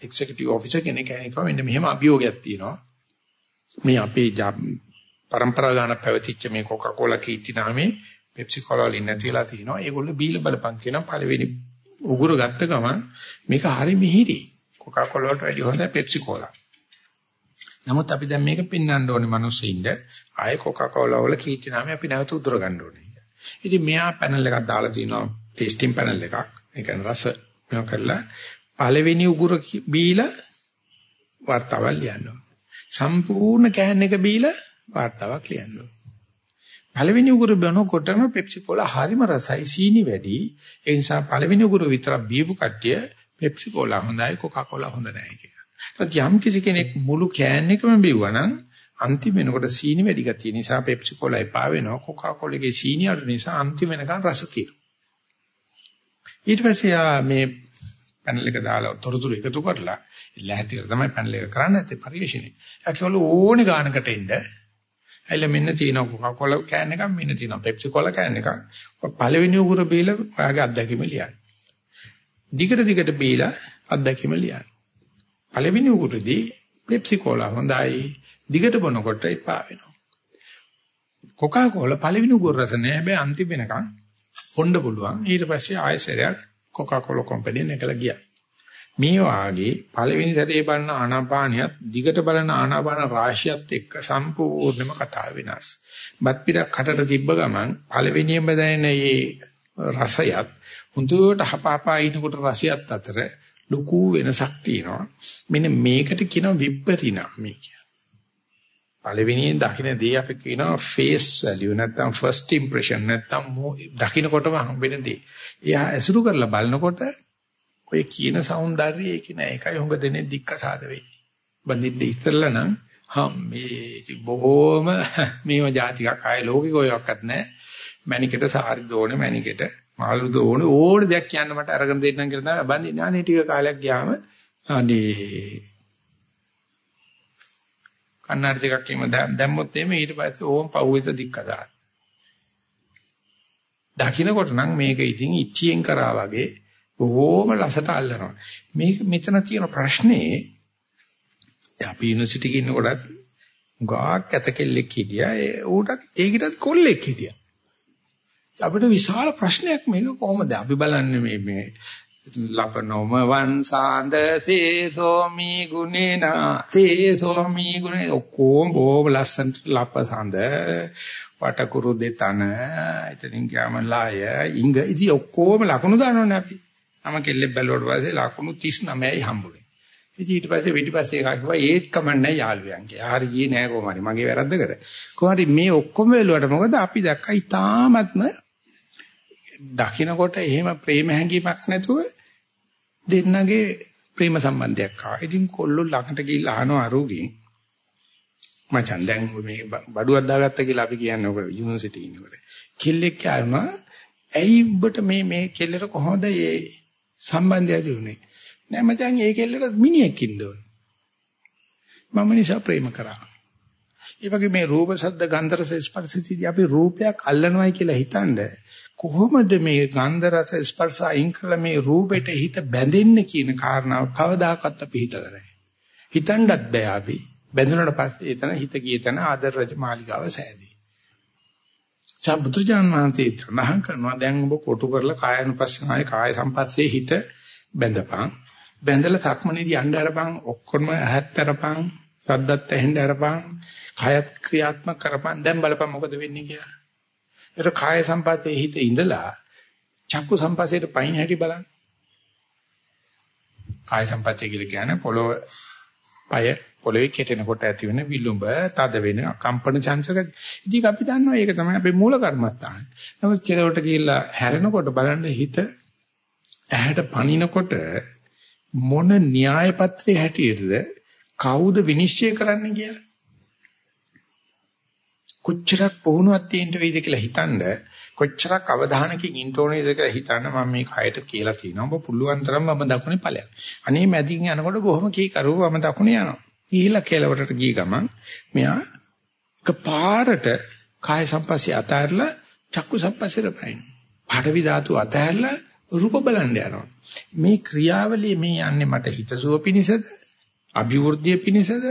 එක්සිකියුටිව් ඔෆිසර් කෙනෙක් කෙනෙක්ව මෙන්න මෙහෙම අභියෝගයක් තියෙනවා. මේ අපේ પરම්පරා ගාන පැවතිච්ච මේ කොකාකෝලා කීර්ති නාමේ පෙප්සි කෝලා වලින් නැතිලා තිනවා. ඒගොල්ලෝ බීලා බලපන් කියන පළවෙනි උගුර ගත්ත ගමන් මේක හරි මිහිරි. කොකාකෝලා වලට වැඩිය හොඳයි පෙප්සි කෝලා. නමුත් අපි දැන් මේක පෙන්වන්න ඕනේ මිනිස්සුින්ද ආයේ කොකාකෝලා වල කීර්ති නාමේ අපි නැවත උදුර ගන්න ඕනේ. ඉතින් මෙයා පැනල් එකක් දාලා තිනවා ටෙස්ටිං පැනල් එකක්. ඒ කියන්නේ රස මේක කරලා පළවෙනි උගුර බීලා වර්තාවල් ලියන්න ඕනේ. සම්පූර්ණ කෑන් එක බීලා වාර්තාවක් ලියන්න ඕනේ. පළවෙනි උගුර බනකොටම පෙප්සි කෝලා හරිම රසයි සීනි වැඩි. ඒ නිසා පළවෙනි උගුර විතරක් බීපු කට්ටිය පෙප්සි කෝලා හොඳයි කොකා කෝලා හොඳ නැහැ කියලා. ඒත් යම් කිසි කෙනෙක් මුළු කෑන් එකම බිව්වනම් අන්තිම වෙනකොට සීනි වැඩි ගතිය නිසා පෙප්සි කෝලා එපා වෙනවා. කොකා කෝලාගේ සීනි අඩු නිසා අන්තිම වෙනකන් රස තියෙනවා. ඊට පස්සේ මේ පැනල් එක දාලා තොරතුරු එකතු කරලා ලැහැතිර තමයි පැනල් එක කරන්න ඇත්තේ පරිශ්‍රණය. ඒකවල ඕනේ ගානකට එන්න ඇයිල මෙන්න තියෙනවා කොකාකෝලා කෑන් එකක් මෙන්න තියෙනවා පෙප්සි කෝලා කෑන් එකක්. පළවෙනි උගුර බීලා ඔයාගේ අත්දැකීම ලියන්න. දිගට දිගට බීලා අත්දැකීම ලියන්න. පළවෙනි උගුරදී පෙප්සි කෝලා හොඳයි. දිගට බොනකොට එපා වෙනවා. කොකාකෝලා පළවෙනි උගුර රස නෑ හැබැයි අන්තිම වෙනකන් හොන්න පුළුවන්. ඊට පස්සේ ආයෙසරයක් කොකාකෝලා කම්පැනි එකලා ගියා. මේ වාගේ පළවෙනි සැරේ බලන ආනාපානියත් දිගට බලන ආනාපාන රාශියත් එක්ක සම්පූර්ණයෙන්ම කතා වෙනස්. බත් පිටක් කටට තිබ්බ ගමන් පළවෙනියෙන්ම දැනෙන මේ රසයත් හුඳුවට හපාපා ඉනකොට රසයත් අතර ලොකු වෙනසක් තියෙනවා. මෙන්න මේකට කියනවා විපරිණාමය කියලා. පළවෙනියෙන් දකින්න දේ අපි කියනවා face value නැත්නම් first impression නැත්නම් දකින්නකොටම හම්බෙන දේ. එයා ඇසුරු කරලා බලනකොට ඔය කියන సౌందර්යය ඒක නෑ. ඒකයි හොඟ දෙනේ දික්කසාද වෙන්නේ. බඳින්න ඉතරලා නම් හම් මේ බොහොම මේව જાතිකක් ආයේ ලෝකික ඔයක්වත් නෑ. මැනිකට සාරි දෝනේ මැනිකට මාළු දෝනේ ඕන දෙයක් කියන්න මට අරගෙන දෙන්නම් කියලා තමයි බඳින්න. අනේ ටික කාලයක් ගියාම අනේ කන්නාඩි දෙකක් එම දැම්මොත් එimhe ඊට පස්සේ ඕම් පව්වෙත දික්කදා. දකින්නකොට නම් මේක ඉතින් ඉච්චියෙන් කරා වගේ බොහොම ලසට අල්ලනවා. මේක මෙතන තියෙන ප්‍රශ්නේ අපි යුනිවර්සිටි එකේ ඉන්නකොටත් ගාක් ඇතකෙල්ලෙක් හිටියා. ඒ ඌටත් ඒකිටත් කොල්ලෙක් හිටියා. අපිට විශාල ප්‍රශ්නයක් මේක කොහොමද? අපි බලන්නේ මේ මේ ලපනොම වංසාන්ද තේසෝමි ගුණේනා තේසෝමි ගුණේ ඔක්කොම බොහොම ලස්සනට ලපසඳ වටකුරු දෙතන එතනින් ගියාම ලාය ඉංග ඉතින් ඔක්කොම ලකුණු දානවනේ අපි මම කෙල්ලෙක් බැලුවට පස්සේ ලකුණු 39යි හම්බුනේ. ඉතින් ඊට පස්සේ පිටිපස්සේ එකා කිව්වා ඒත් කමන්නේ යාළුවයන් කියලා. හරි ගියේ නෑ කොහොම හරි. මගේ වැරද්දකට. කොහොමද මේ ඔක්කොම වෙලුවට මොකද අපි දැක්කා ඊ타ත්ම දකින්නකොට එහෙම ප්‍රේම හැඟීමක් නැතුව දෙන්නගේ ප්‍රේම සම්බන්ධයක් ආවා. ඉතින් කොල්ලෝ ළඟට ගිහිල්ලා අහනවා අරුගෙන් මචං දැන් මේ බඩුවක් දාගත්ත කියලා අපි කියන්නේ ඔක යුනිවර්සිටි ඉන්නකොට. කෙල්ලෙක් කියනවා ඇයි උඹට මේ මේ කෙල්ලට කොහොමද මේ සම්බන්ධය ඇති වුනේ. නෑ මචං ඒ කෙල්ලට මිනිහෙක් ඉන්න ඕනේ. මම නිසා ප්‍රේම කරා. ඒ වගේ මේ රූප ශබ්ද ගන්ධ රස ස්පර්ශිතී අපි රූපයක් අල්ලනවයි කියලා හිතනද කොහොමද මේ ගන්ධ රස ස්පර්ශ අයින් කළා මේ රූපෙට හිත බැඳෙන්නේ කියන කාරණාව කවදාකවත් අපි හිතලා නැහැ. හිතන්නත් බෑ අපි. බැඳුනට පස්සේ එතන හිත ගිය තැන ආදර රජ මාලිගාව සෑදී. සම්බුදුජාන් වහන්සේ තනහන් කරනවා දැන් ඔබ කොටු කරලා කායනුපස්සනාවේ කාය සම්පස්සේ හිත බැඳපන්. බැඳලා සක්මනේදී යන්න අරපන් ඔක්කොම ඇහත් අරපන් සද්දත් ඇහෙන්න අරපන් කායත් ක්‍රියාත්මක කරපන් දැන් බලපන් මොකද වෙන්නේ කියලා. ඒක කාය සම්පස්සේ හිත ඉඳලා චක්කු සම්පස්සේට පයින් හැටි බලන්න. කාය සම්පස්සේ කියලා කියන්නේ පොළොව පය පොළවේ කෙටෙනකොට ඇති වෙන විලුඹ, තද වෙන කම්පන චංචක. ඉතින් අපි දන්නවා ඒක තමයි අපේ මූල කර්මස්ථාන. නමුත් කෙලවට ගිහිල්ලා හැරෙනකොට බලන්න හිත ඇහැට පනිනකොට මොන න්‍යාය පත්‍රයේ හැටියටද කවුද විනිශ්චය කරන්නේ කියලා. කොච්චරක් පුහුණුවක් තියෙන්න වේද කියලා හිතනද කොච්චරක් අවධානකින් ඉන්න ඕනේද කියලා හිතන්න මම මේ කයට කියලා තියෙනවා. ඔබ පුළුවන් තරම් මම දකුණේ ඵලයක්. අනේ මැදින් යනකොට බොහොම කී කරුව මම දකුණේ යනවා. ගිහිලා කෙලවරට ගිය ගමන් මෙයා එකපාරට කාය සම්පස්සේ අතහැරලා චක්කු සම්පස්සේට පයින්. පාඨවි ධාතු අතහැරලා රූප බලන්න යනවා. මේ ක්‍රියාවලිය මේ යන්නේ මට හිතසුව පිණිසද? අභිවෘද්ධිය පිණිසද?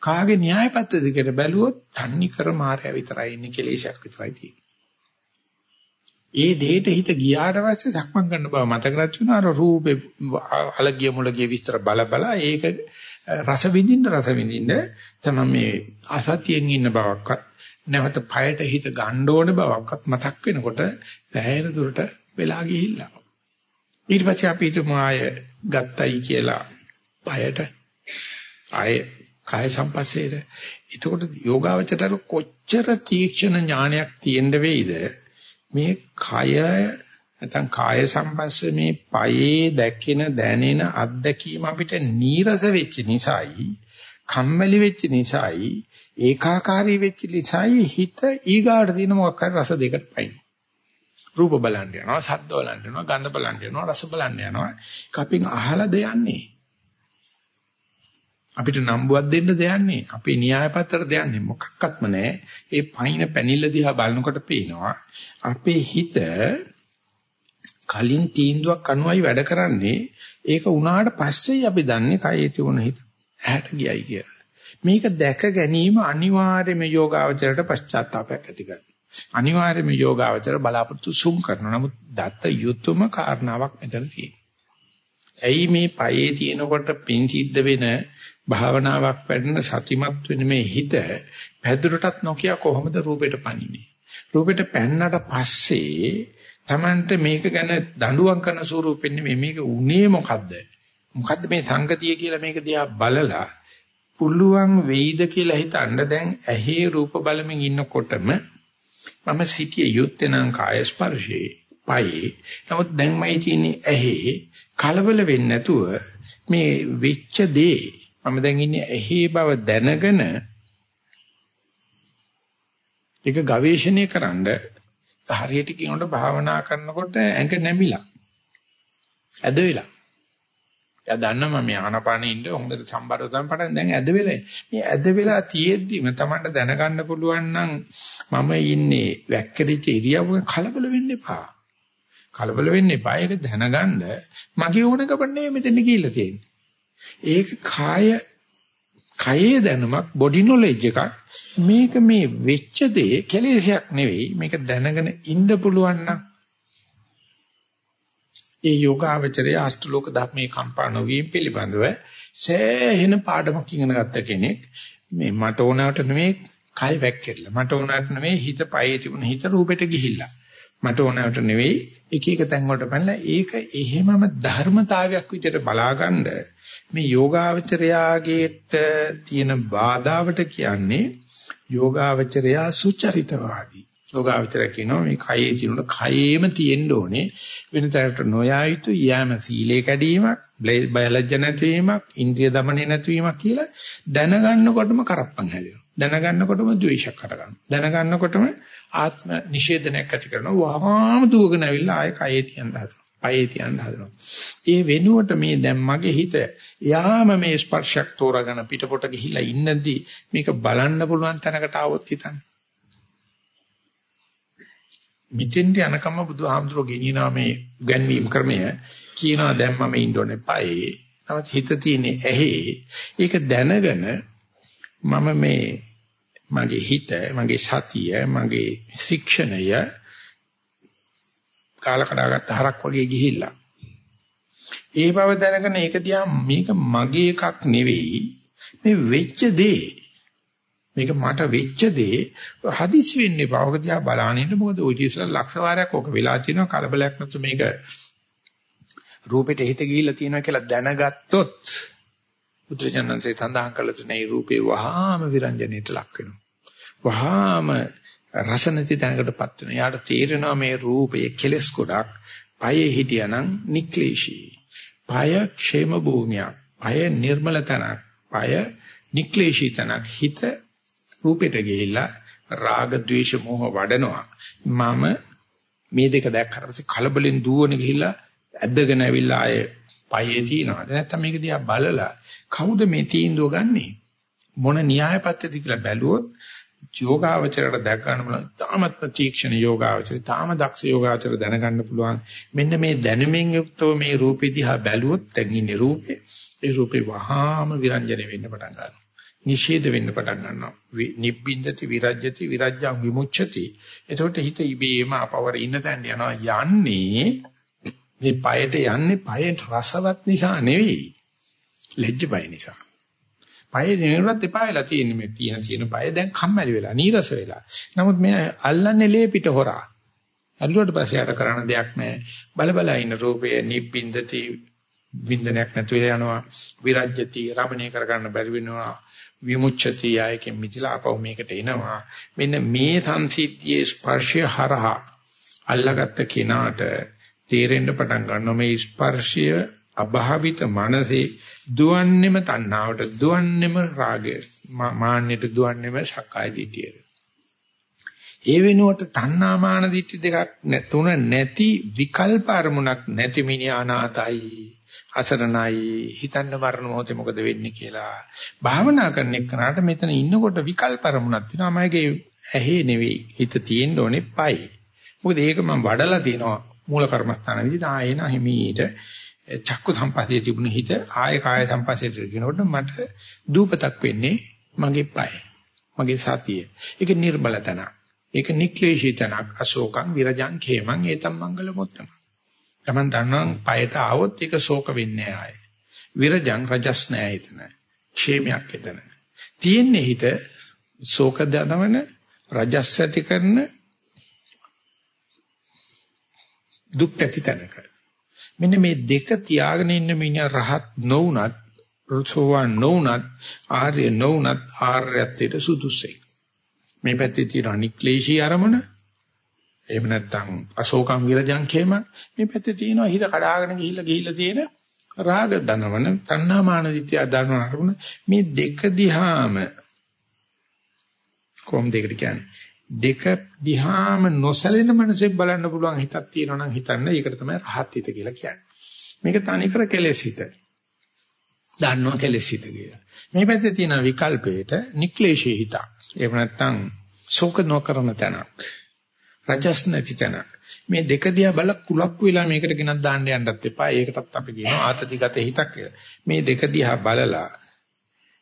කාගේ න්‍යායපත්‍යද කියලා බැලුවොත් තන්නි කර මායя විතරයි ඉන්නේ කෙලේශයක් විතරයි තියෙන්නේ. ඒ දෙයට හිත ගියාට පස්සේ සක්මන් කරන්න බව මතක නැති අර රූපේ අලගිය මුලගිය විස්තර බල බල ඒක රස විඳින්න රස විඳින්න තමයි මේ අසතියෙන් ඉන්න බවක්වත් නැවත පයට හිත ගන්න ඕන බවක්වත් මතක් වෙනකොට සෑහෙන දුරට වෙලා ගිහිල්ලා ඊට පස්සේ අපි හිතමු ආය ගත්තයි කියලා පයට ආය කාය සම්පස්සේට එතකොට යෝගාවචරයට කොච්චර තීක්ෂණ ඥානයක් තියෙන්න වෙයිද? මේ කය නැත්නම් කාය සම්පස්සේ මේ පයේ දැකින දැනෙන අත්දැකීම අපිට නීරස වෙච්ච නිසායි කම්මැලි වෙච්ච නිසායි ඒකාකාරී වෙච්ච නිසායි හිත ඊගාට තියෙන මොකක් හරි රස දෙකට පයින්. රූප බලන්න යනවා ශබ්ද බලන්න යනවා ගන්ධ බලන්න යනවා රස බලන්න යනවා. කපින් අහලා දෙයන්නේ අපිට නම්බුවක් දෙන්න දෙයන්නේ අපේ න්‍යාය පත්‍රයට දෙයන්නේ මොකක්වත්ම නැහැ ඒ පයින් පැනිල්ල දිහා බලනකොට පේනවා අපේ හිත කලින් තීන්දුවක් අනුවයි වැඩ කරන්නේ ඒක උනාට පස්සේ අපි දන්නේ කයේ තිබුණ හිත ඇහැට ගියයි කියලා. මේක දැක ගැනීම අනිවාර්යයෙන්ම යෝගාවචරයට පශ්චාත්තාවයක් ඇති කරනවා. අනිවාර්යයෙන්ම යෝගාවචර බලාපොරොත්තු සුම් කරනවා. නමුත් දත්ත යුතුයම කාරණාවක් මෙතන තියෙනවා. ඇයි මේ පයේ තියෙනකොට පින් සිද්ධ වෙන භාවනාවක් වැඩෙන සතිමත් වෙන මේ හිත පැදුරටත් නොකිය කොහොමද රූපෙට පනින්නේ? රූපෙට පැන්නට පස්සේ Tamanට මේක ගැන දඬුවම් කරන ස්වරූපෙන් නෙමෙයි මේක උනේ මොකද්ද? මොකද්ද මේ සංගතිය කියලා මේක දිහා බලලා පුළුවන් වෙයිද කියලා හිතන්න දැන් ඇහි රූප බලමින් ඉන්නකොටම මම සිටිය යුත්තේ නම් කාය ස්පර්ශේ පයි. නමුත් දැන් මයි තියෙන්නේ ඇහි කලබල වෙන්නේ නැතුව මේ වෙච්ච දේ මම දැන් ඉන්නේ ඇහි බව දැනගෙන ඒක ගවේෂණය කරන්න හරියට කියනකොට භාවනා කරනකොට ඇඟ නැමිලා. ඇද වෙලා. එයා දන්නවා මම ආනපානෙ ඉන්න හොඳට සම්බරව තමයි පටන් දැන් ඇද වෙලා. මේ ඇද වෙලා තියෙද්දිම Tamanට දැනගන්න පුළුවන් නම් මම ඉන්නේ වැක්කරිච්ච ඉරියව්ව කලබල වෙන්න එපා. කලබල වෙන්න එපා. ඒක දැනගන්න මගේ ඕනකම නෙමෙයි මෙතන ගිහිල්ලා තියෙන්නේ. ඒක කාය කයේ දැනුමක් බොඩි නොලෙජ් එකක්. මේක මේ වෙච්ච දේ කෙලෙසයක් නෙවෙයි. මේක දැනගෙන ඉන්න පුළුවන් නම් ඒ යෝගාවචරයේ අෂ්ටලෝක ධර්මයේ කම්පා නොවීම පිළිබඳව සෑහෙන පාඩමක් ඉගෙන ගත්ත කෙනෙක්. මේ මට ඕනවට නෙමෙයි කය වැක්කෙట్లా මට ඕනවට නෙමෙයි හිත පයේ තිබුණ හිත රූපෙට ගිහිල්ලා. මට ඕනවට නෙවෙයි එක එක තැන් වලට පැනලා ඒක එහෙමම ධර්මතාවයක් විදිහට බලාගන්න මේ යෝගාවචරයාගේට තියෙන බාධාවට කියන්නේ යෝගාවචරයා සුචරිතවාදී. යෝගාවචරය කියනවා මේ කයේ තියෙන කයේම තියෙන්න ඕනේ වෙන තැනකට නොයා යුතු යෑම සීලේ කැඩීමක්, බයලජ්ජ නැතිවීමක්, ඉන්ද්‍රිය দমনේ නැතිවීමක් කියලා දැනගන්නකොටම කරප්පන් හැදෙනවා. දැනගන්නකොටම ද්වේෂයක් හටගන්නවා. දැනගන්නකොටම ආත්ම නිෂේධනයක් ඇති කරනවා. වහාම දුවගෙන ඇවිල්ලා ආයෙ කයේ තියන්න හදනවා. පයේ තියන්න හදනවා. ඒ වෙනුවට මේ දැන් මගේ හිත යාම මේ ස්පර්ශයක් තෝරාගෙන පිටපොට ගිහිලා ඉන්නදී මේක බලන්න පුළුවන් තැනකට આવොත් හිතන්න. මිත්‍යෙන්ට යනකම බුදුහාමුදුරුවෝ ගෙනියනා මේ උගන්වීම් ක්‍රමය කියනවා දැන් මම ඉන්න ඕනේ පයේ. නමුත් හිත තියෙන්නේ ඇහි. ඒක දැනගෙන මම මේ මගේ හිත, මගේ සතිය, මගේ ශික්ෂණය කාලකඩාගත්ත හරක් වගේ ගිහිල්ලා. ඒ බව දැනගෙන ඒක දිහා මේක මගේ එකක් නෙවෙයි. මේ වෙච්ච දේ. මේක මට වෙච්ච දේ හදිසි වෙන්නේ බවක දිහා බලානින්න මොකද ওই ඉතිසලා ලක්ෂ වාරයක් ඕක වෙලා තියෙනවා කලබලයක් නැතු මේක රූපෙට හිත ගිහිල්ලා තියෙනවා කියලා දැනගත්තොත් බුදුජානන්සේ තඳහන් කළ තුනේ රූපේ වහාම විරංජනයට ලක් වෙනවා. වහාම රස නැති තැනකටපත් වෙනවා. යාට තේරෙනවා මේ රූපයේ කෙලස් ගොඩක් පයේ හිටියානම් නික්ලේශී. පය ക്ഷേම භූමියක්. පය නිර්මල තැනක්. පය නික්ලේශී තැනක්. හිත රූපෙට ගිහිල්ලා රාග ద్వේෂ මෝහ වඩනවා. මම මේ දෙක දැක්කට පස්සේ කලබලෙන් දුවන ගිහිල්ලා ඇදගෙන ඇවිල්ලා ආයේ පයේ තියනවාද නැත්නම් මේක දිහා බලලා කවුද මේ තීන්දුව ගන්නේ මොන න්‍යායපත්‍යද කියලා බැලුවොත් යෝගාවචරයට දැක ගන්න බලන තාමත්ම තීක්ෂණ යෝගාවචරය තාම දක්ෂ යෝගාවචර දැනගන්න පුළුවන්. මෙන්න මේ දැනුමින් යුක්තව මේ රූපෙ දිහා බැලුවොත් දැන් ඉන්නේ රූපේ. ඒ රූපේ වහාම විරංජන වෙන්න පටන් ගන්නවා. නිෂේධ වෙන්න පටන් ගන්නවා. නිබ්බින්දති විරජ්‍යති විරජ්‍යං විමුච්ඡති. එතකොට හිත ඉබේම අපවර ඉන්න තැනට යනවා. යන්නේ මේ পায়ට යන්නේ পায়ට රසවත් නිසා නෙවෙයි. ලැජ්ජ බය නිසා. පය නිරවත් එපා වෙලා තියෙන්නේ මේ තියෙන තියෙන පය දැන් කම්මැලි වෙලා නීරස වෙලා. නමුත් මේ අල්ලන්නේ ලේ පිට හොරා. අල්ලුවට පස්සේ යට කරන්න දෙයක් නැහැ. බල බල ඉන්න රූපය නිබ්බින්දති බින්දනයක් නැතු වෙලා යනවා. විරජ්‍යති රමණීය කරගන්න බැරි වෙනවා. විමුච්ඡති යයකින් මිදිලා අපව මේකට එනවා. මෙන්න මේ සංසිද්ධියේ ස්පර්ශය හරහා අල්ලගත්ත කෙනාට තේරෙන්න පටන් ගන්නවා මේ ස්පර්ශය අභාවිත මනසේ දුවන්නේම තණ්හාවට දුවන්නේම රාගය මාන්නයට දුවන්නේම සක්කාය දිටියට ඒ වෙනුවට තණ්හා මාන දිටි දෙකක් තුන නැති විකල්ප අරමුණක් නැති මිනිහානාතයි අසරණයි හිතන්න මරණ මොහොතේ මොකද වෙන්නේ කියලා භාවනා කරන එක්කනට මෙතන ඉන්නකොට විකල්ප අරමුණක් තියෙනවා. මගේ ඇහි නෙවෙයි හිත තියෙන්න ඕනේ පයි. මොකද ඒක මම වඩලා තියෙනවා මූල කර්මස්ථාන විදිහට. ආයෙන හිමීට චක්කු සම්පස්සේ තිබුණ හිත ආය කාය සම්පස්සේට ගෙනකොට මට දූපතක් වෙන්නේ මගේ පය. මගේ සතිය. ඒක නිර්බල තනක්. ඒක නික්ලේශී තනක්. අශෝකං විරජං khේමං ඒතම් මංගල මොත්තම. Taman දන්නවා පයට ආවොත් ඒක ශෝක වෙන්නේ ආය. විරජං රජස් නෑ එතන. ക്ഷേමයක් එතන. තියෙන්නේ හිත ශෝක දනවන රජස් ඇති කරන දුක් ඇති තැනක. මෙන්න මේ දෙක තියාගෙන ඉන්න මිනිහා රහත් නොවුනත් රුසෝවන් නොවුනත් ආර්ය නොවුනත් ආර්යත්වයට සුදුසෙයි. මේ පැත්තේ තියෙන අනික්ලේශී අරමුණ එහෙම නැත්නම් අශෝකම් විරජං khේම මේ පැත්තේ තියෙනවා හිත කඩාගෙන ගිහිල්ලා ගිහිල්ලා තියෙන රාග දනවන තණ්හා මාන දිත්‍ය දනවන අරමුණ මේ දෙක දිහාම කොම් දෙකට කියන්නේ දෙක දිහාම නොසැලෙන මනසෙන් බලන්න පුළුවන් හිතක් තියෙනවා නම් හිතන්න ඒකට තමයි රහත් හිත කියලා කියන්නේ. මේක තනිකර කෙලෙස් හිත. දන්නවා කෙලෙස් හිත කියලා. මේ පැත්තේ තියෙන විකල්පයට නික්ලේශී හිතක්. එහෙම නැත්නම් ශෝක නොකරන තැනක්. රජස් නැති තැනක්. මේ දෙක දිහා බල කුලප්පු වෙලා මේකට ගෙනත් දාන්න යන්නත් එපා. ඒකටත් අපි කියනවා ආතතිගත හිතක් කියලා. මේ දෙක දිහා බලලා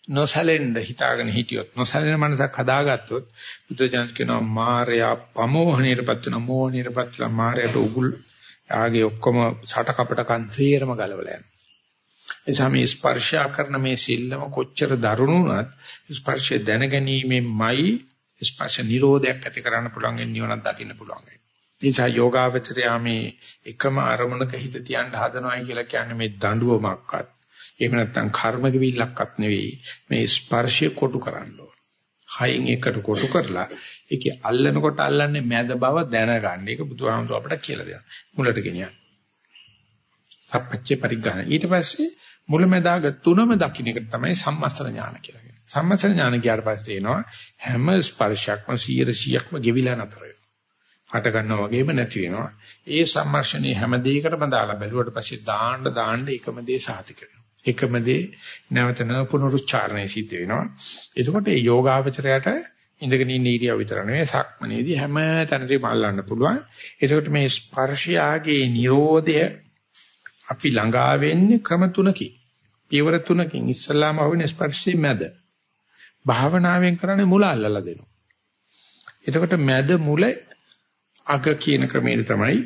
නොසැලෙන්න හිතාගෙන හිටියොත් නොසැලෙන මනසක් හදාගත්තොත් බුදුජානක කියනවා මායя පමෝහණයටපත් වෙන මෝහණයටපත් වෙන මායයට උගුල් ආගේ ඔක්කොම සට කපටකන් තේරම ගලවලා යනවා. ඒ සමේ ස්පර්ශය කරන මේ සිල්ලම කොච්චර දරුණුනත් ස්පර්ශය දැනගැනීමෙන්මයි ස්පර්ශ නිරෝධයක් ඇති කරන්න පුළුවන් නිවනක් දකින්න පුළුවන්. නිසා යෝගාවචරයා මේ එකම අරමුණක හිත තියන්න හදනවායි කියලා කියන්නේ මේ දඬුවමක්වත් එහෙම නැත්නම් කර්ම කිවිල්ලක්වත් නෙවෙයි මේ ස්පර්ශය කොටු කරන්න ඕන. හයින් එකට කොටු කරලා ඒකේ අල්ලනකොට අල්ලන්නේ මැද බව දැනගන්න. ඒක බුදුහාමුදුර අපිට කියලා දෙනවා. මුලට ගෙනියන්න. සප්පච්චේ පරිග්‍රහණ. ඊට පස්සේ මුලැමැදාග තුනම දකින්න එක තමයි සම්මස්තර ඥාන කියලා කියන්නේ. සම්මස්තර ඥාන කියාට පස්සේ එනවා හැම ස්පර්ශයක්ම 100%ක්ම ගෙවිලා නතර වෙනවා. හට ගන්නවා වගේම නැති වෙනවා. ඒ සම්මර්ෂණේ හැම දෙයකටම දාලා බැලුවට පස්සේ දාන්න දාන්න එකම දේ සාතික වෙනවා. එකම දේ නැවත නැව පුනරුච්චාරණය සිද්ධ වෙනවා. එතකොට මේ යෝගාවචරයට ඉඳගෙන ඉන්න ඉරියව් විතර නෙවෙයි සක්මනේදී හැම තැනදීම අල්ලන්න පුළුවන්. එතකොට මේ ස්පර්ශයාගේ Nirodha අපි ළඟා වෙන්නේ ක්‍රම තුනකින්. පියවර තුනකින් ඉස්සල්ලාම හොවෙන ස්පර්ශයේ මැද. භාවනාවෙන් කරන්නේ මුල අල්ලලා දෙනවා. එතකොට මැද මුල අග කියන ක්‍රමයට තමයි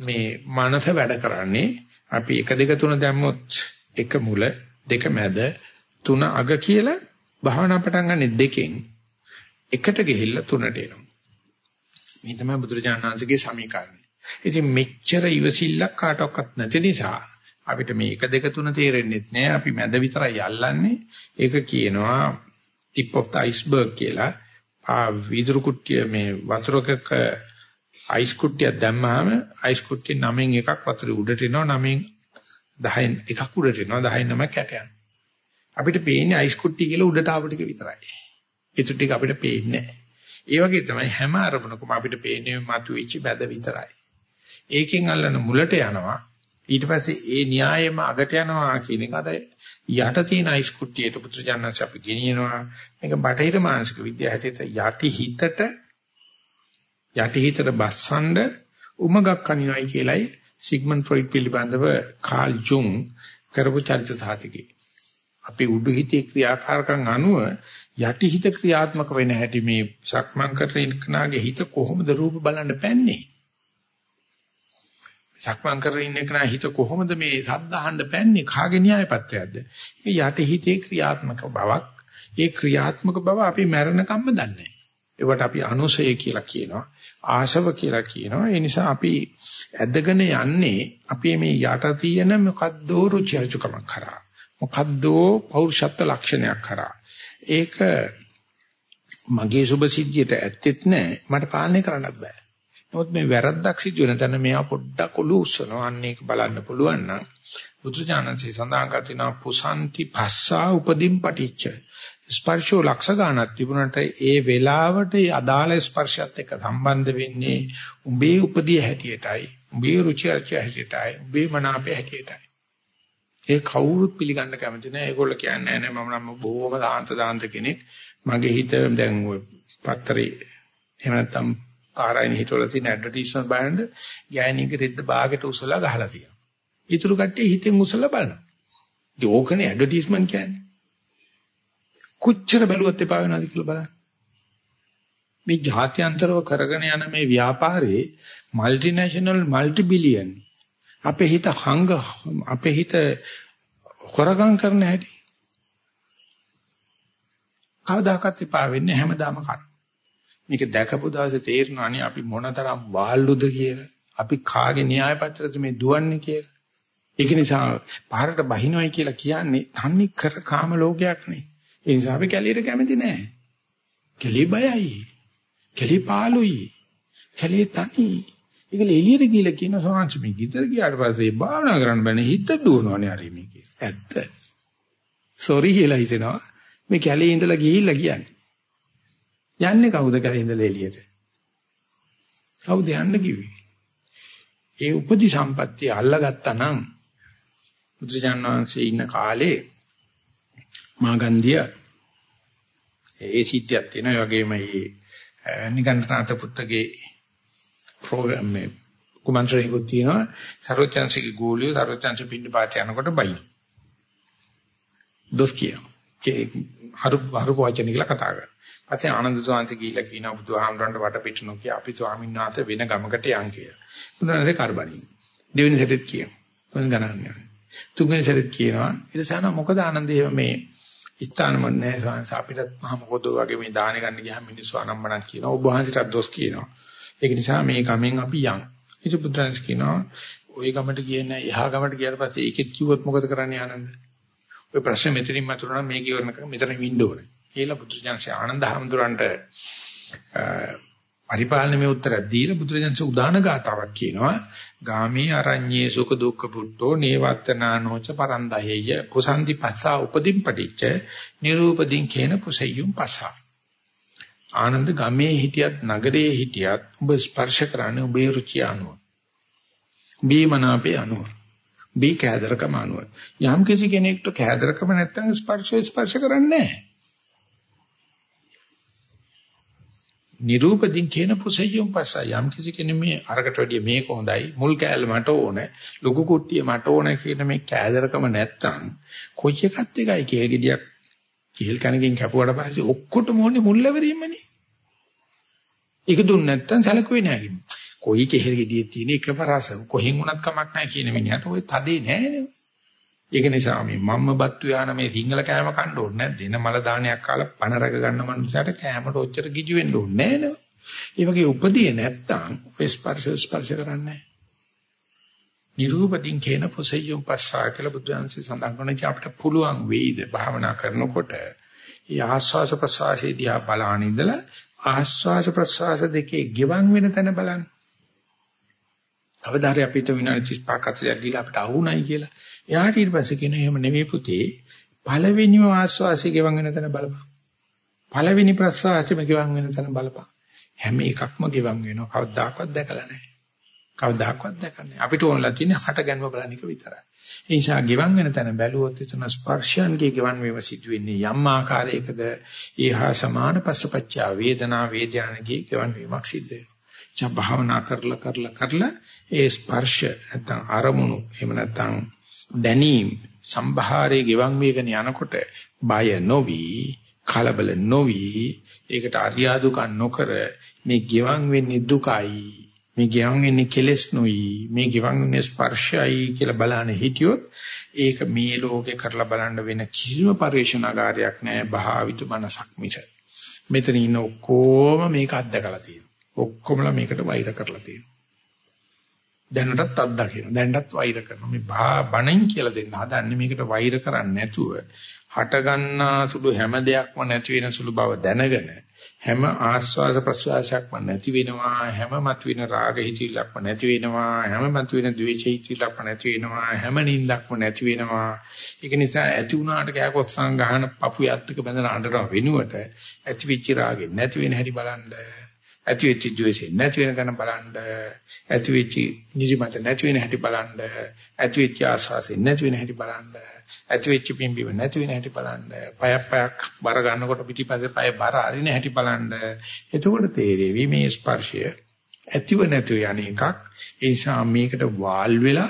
මේ මනස වැඩ කරන්නේ. අපි 1 2 3 දැම්මොත් එක මුල දෙක මැද තුන අග කියලා භාවනා පටන් ගන්න දෙකෙන් එකට ගිහිල්ලා තුනට එනවා. මේ තමයි බුදුරජාණන් වහන්සේගේ සමීකරණය. ඉතින් මෙච්චර ඉවසිල්ලක් කාටවත් නැති නිසා අපිට මේ 1 2 3 තේරෙන්නේ නැහැ. අපි මැද විතරයි අල්ලන්නේ. ඒක කියනවා tip of the iceberg කියලා. ආ විදුරු කුට්ටිය මේ වතුරක අයිස් කුට්ටියක් දැම්මහම අයිස් කුට්ටිය නමෙන් එකක් වතුර උඩට එනවා නමෙන් 10න් එකක් උඩට එනවා 10න් නම කැට යනවා. අපිට පේන්නේ අයිස් කුට්ටිය කියලා උඩට ආව ටික විතරයි. ඒත් ටික අපිට පේන්නේ නැහැ. ඒ වගේ තමයි හැම අරමුණකම අපිට පේන්නේ මතුවෙච්ච බැද විතරයි. ඒකෙන් අල්ලන මුලට යනවා ඊට පස්සේ ඒ න්‍යායෙම අගට යනවා කියන එක අර යට තියෙන අයිස් කුට්ටියට පුත්‍රජානන්ස අපි ගෙනියනවා මේක බටහිර මානසික විද්‍යාව හැටියට යටි හිතට යටි හිතට බස්සඳ උමගක් කනිනවයි කියලයි සිග්මන්ඩ් ෆ්‍රොයිඩ් පිළිබඳව කාල් ජුන් කරපු චරිත සාතිකේ අපි උඩු හිතේ ක්‍රියාකාරකම් අනුව යටි හිත ක්‍රියාත්මක වෙන හැටි මේ සක්මන් කරන කෙනාගේ හිත කොහොමද රූප බලන්න පැන්නේ සක්මන් කරගෙන ඉන්න කෙනා හිත කොහොමද මේ සද්ද අහන්න පැන්නේ කාගේ න්‍යාය පත්‍රයක්ද? ඒ යටි හිතේ ක්‍රියාත්මක බවක් ඒ ක්‍රියාත්මක බව අපි මරණකම්ම දන්නේ නැහැ. ඒවට අපි අනුසය කියලා කියනවා. ආශව කියලා කියනවා. ඒ නිසා අපි ඇදගෙන යන්නේ අපි මේ යට තියෙන මොකද්ද රුචිර්චුකමක් කරා. මොකද්ද පෞරුෂත්ව ලක්ෂණයක් කරා. ඒක මගේ සුභ සිද්ධියට ඇත්තෙත් නැහැ. මට පාලනය කරන්නත් බෑ. නමුත් මේ වැරද්දක් සිදු වෙන තැන මෙයා පොඩ්ඩක් ඔලු උස්සනවා. අන්න ඒක බලන්න පුළුවන් නම් බුදුජානන්සේ සඳහන් කරනවා පුසන්ති පස්සා උපදීන් පටිච්ච. ස්පර්ශෝ ලක්ෂ ගන්නක් තිබුණට ඒ වෙලාවට අදාළ ස්පර්ශයත් එක්ක සම්බන්ධ වෙන්නේ උඹේ උපදී හැටියටයි. උඹේ රුචි අරුචි හැටියටයි. උඹේ මනාපය හැටියටයි. ඒ කවුරුත් පිළිගන්න කැමති නෑ. ඒගොල්ලෝ කියන්නේ නෑ මම නම් බොහොම දාන්ත දාන්ත කෙනෙක්. මගේ හිත දැන් ඔය පත්තරේ එහෙම නැත්නම් පාරයින් හිටවල තියෙන ඇඩ්වර්ටයිස්මන්ට් බලන්න ගෑණියක රෙද්ද බාගෙට උසලා ගහලා තියෙනවා. ඊටු කට්ටිය හිතෙන් උසලා බලනවා. ඉතින් ඕකනේ ඇඩ්වර්ටයිස්මන්ට් කියන්නේ. කොච්චර බැලුවත් එපා වෙනවද කියලා බලන්න. මේ ජාත්‍යන්තරව කරගෙන යන මේ ව්‍යාපාරේ মালටිනේෂනල් মালටි බිලියන් අපේ හිත හංග අපේ හිත හොරගම් කරන හැටි. කවදාකවත් එපා වෙන්නේ හැමදාම කන මේක දැකපු දවසේ තේරෙනවානේ අපි මොනතරම් වාල්ලුද කියලා. අපි කාගේ න්‍යාය පත්‍රද මේ දුවන්නේ කියලා. ඒක නිසා පාරට බහිනවයි කියලා කියන්නේ තන්නේ කර කාම ලෝකයක් නේ. ඒ නිසා අපි කැලියට කැමති නෑ. කැලි බයයි. කැලි පාළුයි. කැලි තනි. ඒක එළියට ගිහලා කියන සෝංශ මේ ගිතර ගියාට පස්සේ භාවනා කරන්න බෑනේ හිත දුවනවනේ හරි මේ කියලා. ඇත්ත. සෝරි කියලා හිතෙනවා. මේ කැලේ ඉඳලා ගිහිල්ලා කියන්නේ. යන්නේ කවුද කියලා ඉඳලා එළියට? කවුද යන්න කිව්වේ? ඒ උපදි සම්පත්තිය අල්ලගත්තා නම් බුදුජානක වහන්සේ ඉන්න කාලේ මාගන්ධිය ඒ සිද්ධියක් තියෙනවා. ඒ වගේම මේ නිගණ්ඨනාත පුත්තගේ ප්‍රෝග්‍රෑම් මේ කුමන්ත්‍රණයකුත් තියෙනවා. සරෝජන්සිගේ ගෝලිය සරෝජන්සි පින්න පාත යනකොට බයි. දොස් කියනවා. හරු හරු වචන කියලා කතා කරනවා. පස්සේ ආනන්ද සෝන්ති ගිහිල්ලා කියනවා බුදුහාමරන්ට වටපිට නොකිය අපි ස්වාමීන් වහන්සේ වෙන ගමකට යන් කියලා. බුදුරජාණන්සේ කරබණි. දෙවෙනි සැරේත් කියනවා. මොන ගණන් තුන්වෙනි සැරේත් කියනවා. ඊට සාන මොකද ආනන්දේ මේ ස්ථානම නැහැ ස්වාමීන් අපිට මහ මොකද වගේ මේ දාන ගන්න ගියාම මිනිස්සු අනම්මනක් කියනවා. ඔබ වහන්සේට දොස් කියනවා. ඒක නිසා මේ ගමෙන් අපි යන්. ඉතින් බුදුරජාණන් කියනවා ওই ගමට ගියේ නැහැ. එහා ගමට ගියාට පස්සේ ඒකෙත් කිව්වොත් මොකද කරන්නේ ආනන්ද? ඔය ප්‍රශ්නේ මෙතනින් මතුනනම් මේක ඉවරනකම් මෙතන වින්න ඕනේ. කියලා බුදුරජාණන්සේ ආනන්ද හැමදුරන්ට පරිපාලනමේ උත්තරයක් දීලා බුදුරජාණන්සේ උදාන ගාතාවක් කියනවා. ගාමී අරඤ්ඤේ සුඛ දුක්ඛ පුට්ටෝ නේවත්තනානෝච පරන්දහෙය කුසන්ති පස්සා උපදීන් පටිච්ච නිරූපදීන් කේන පුසෙය්‍යුම් පස්සා. ආනන්ද ගමේ හිටියත් නගරයේ හිටියත් ඔබ ස්පර්ශ කරන්නේ ඔබේ රුචිය අනුව. බීමනාපේ අනුව. බී කෑදරකම අනුව. යම් කිසි කෙනෙක්ට කෑදරකම නැත්තම් ස්පර්ශය ස්පර්ශ කරන්නේ නැහැ. නිරූපදින් කියන පුසෙයියුම් පස්ස යම් කිසි කෙනෙක් මේ අරකට වැඩිය මේක හොඳයි මුල් කෑල්ල මට ඕනේ ලොකු කුට්ටිය මට ඕනේ කියන මේ කෑදරකම නැත්තම් කොයි එකත් එකයි කේගෙඩියක් කෙහෙල් කනකින් කැපුවට පස්සේ ඔක්කොටම ඕනේ මුල්ලවරීමනේ. ඒක දුන්න නැත්තම් සැලකුවේ නෑ කිව්වා. කොයි කෙහෙල් ගෙඩියේ තියෙන එකම රස කොහෙන් වුණත් කමක් නැහැ කියන මිනිහට ওই තදේ නෑනේ. ඒක නිසා මේ මම්ම බත්තු යාන මේ සිංහල කෑම කන්න ඕනේ නැද්ද? එන මල දානයක් කාලා පණ රැක ගන්න මනුස්සයට කෑමට ඔච්චර ගිජු වෙන්න ඕනේ නෑනේ. ඒ වගේ උපදී නැත්තම් ඔය ස්පර්ශ ස්පර්ශ කරන්නේ නිරූපදින් කේන පොසෙයුම් පස්සා කියලා බුදුන්සේ සඳහන් කරන අපිට පුළුවන් වෙයිද භාවනා කරනකොට ඒ ආස්වාස ප්‍රසවාසයේ දිහා බලාන ඉඳලා ආස්වාස ප්‍රසවාස දෙකේ ගෙවන් වෙන තැන බලන්න. අවදාරය අපිට විනාඩි 35ක් 40ක් ගිහලා අපිට අහුණයි කියලා. එයාට ඊට පස්සේ කියන එහෙම නෙවෙයි පුතේ. පළවෙනිම ආස්වාසිය ගෙවන් වෙන තැන බලපන්. පළවෙනි ප්‍රසවාසෙම ගෙවන් වෙන තැන බලපන්. හැම එකක්ම ගෙවන් වෙනවා. කවදාකවත් දැකලා නැහැ. කවදාකවත් දැකලා නැහැ. අපිට ඕනලා තියෙන්නේ හට ගැනීම බලන එක විතරයි. ඒ නිසා ගෙවන් වෙන තැන බැලුවොත් එතන ස්පර්ශයන්ගේ ගෙවන් වීම සිදු වෙන්නේ යම් ආකාරයකද ඊහා සමාන පස්සපච්චා වේදනා වේදනාගේ ගෙවන් වීමක් සිද්ධ වෙනවා. ජා භාවනා කරලා කරලා කරලා ඒ ස්පර්ශ නැත්නම් අරමුණු එහෙම නැත්නම් දැනීම් සම්භාරයේ ගෙවන් වේගන යනකොට බය නොවි කලබල නොවි ඒකට අරියාදුකම් නොකර මේ ගෙවන් වෙන්නේ දුකයි මේ ගෙවන් වෙන්නේ කෙලෙස් නොයි මේ ගෙවන් වෙන්නේ ස්පර්ශයයි කියලා බලන්න හිටියොත් ඒක මේ ලෝකේ කරලා බලන්න වෙන කිසිම පරිශනාකාරයක් නැහැ භාවිත මනසක් මිස. මෙතන ඉන්න ඔක්කොම මේක අත්දකලා තියෙනවා. ඔක්කොමලා මේකට වෛර කරලා තියෙනවා. දැනටත් අත්දකින්න දැනටත් වෛර කරනවා. මේ බණෙන් කියලා දෙන්න හදන්නේ මේකට වෛර කරන්නේ නැතුව හට ගන්නා සුළු හැම දෙයක්ම නැති වෙන සුළු බව දැනගෙන හැම ආස්වාද ප්‍රසවාසයක්ම නැති වෙනවා හැම මතුවෙන රාග හිතිලක්ම නැති වෙනවා හැම මතුවෙන ද්වේෂ හිතිලක්ම නැති වෙනවා හැම නිින්දක්ම නැති වෙනවා. ඒක නිසා ඇති වුණාට කෑකොස්සන් ගහන පපු යත්තක බඳලා අඬනවා වෙනුවට ඇති වෙච්ච රාගෙ නැති වෙන හැටි බලන්න. ඇති වෙච්ච ද්වේෂෙ නැති වෙන තැන බලන්න ඇති වෙච්ච නිදිමත නැති වෙන හැටි බලන්න ඇති වෙච්ච ආස්වාසෙ නැති වෙන හැටි බලන්න ඇති වෙච්ච පිම්බීම නැති වෙන හැටි බලන්න. පයක් පයක් බර ගන්නකොට පිටිපස්සේ පය බර අරින හැටි බලන්න. එතකොට තේරෙවි මේ ස්පර්ශය ඇතිව නැතිව යන එකක්. ඒ නිසා මේකට වාල් වෙලා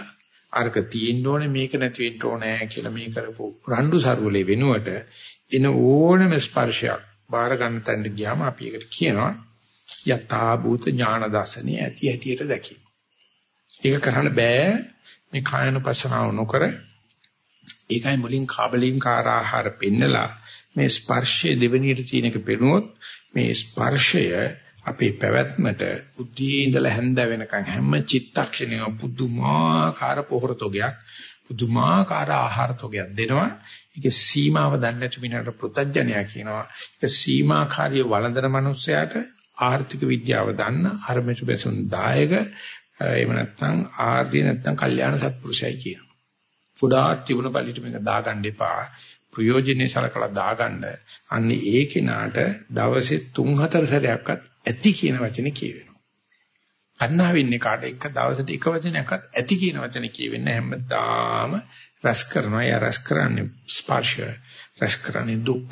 අරක තියෙන්න ඕනේ මේක නැති වෙන්න ඕනේ කියලා මේ කරපු රණ්ඩු සරුවලේ වෙනුවට එන ඕනම ස්පර්ශයක් බාර ගන්න තැනට ගියාම අපි ඒකට කියනවා යථා භූත ඥාන දර්ශනේ ඇති හැටියට දැකීම. ඒක කරන්න බෑ. මේ කායනුපස්සනාව නොකර ඒකයි මුලින් කාබලින් කාර ආහාර පෙන්නලා මේ ස්පර්ශයේ දෙවෙනියට තියෙන එක පෙනුවොත් මේ ස්පර්ශය අපේ පැවැත්මට උද්දී ඉඳලා හැන්ද වෙනකන් හැම චිත්තක්ෂණයම පුදුමාකාර පොහොරතෝගයක් පුදුමාකාර ආහාරතෝගයක් දෙනවා. ඒකේ සීමාව දන්නේ නැති මිනිහට පෘතජ්ජනයා කියනවා. ඒක සීමාකාරිය වළඳන මනුස්සයාට ආර්ථික විද්‍යාව දන්න අරමෙතු බැසුන් දායක එහෙම නැත්නම් ආර්ය නැත්නම් කල්යාණ සත්පුරුෂයයි කියනවා ගොඩාක් තිබුණ පළිට මේක දාගන්න එපා. ප්‍රයෝජනේ සලකලා දාගන්න. අන්න ඒ කෙනාට දවසේ 3-4 සැරයක්වත් ඇති කියන වචනේ කියවෙනවා. අන්නා වෙන්නේ කාට එක දවසට එක වචනයක්වත් ඇති කියන වචනේ කියවෙන්නේ හැමදාම රස කරනවා. යා රස කරන්නේ ස්පර්ශය. රස කරන්නේ දුක්.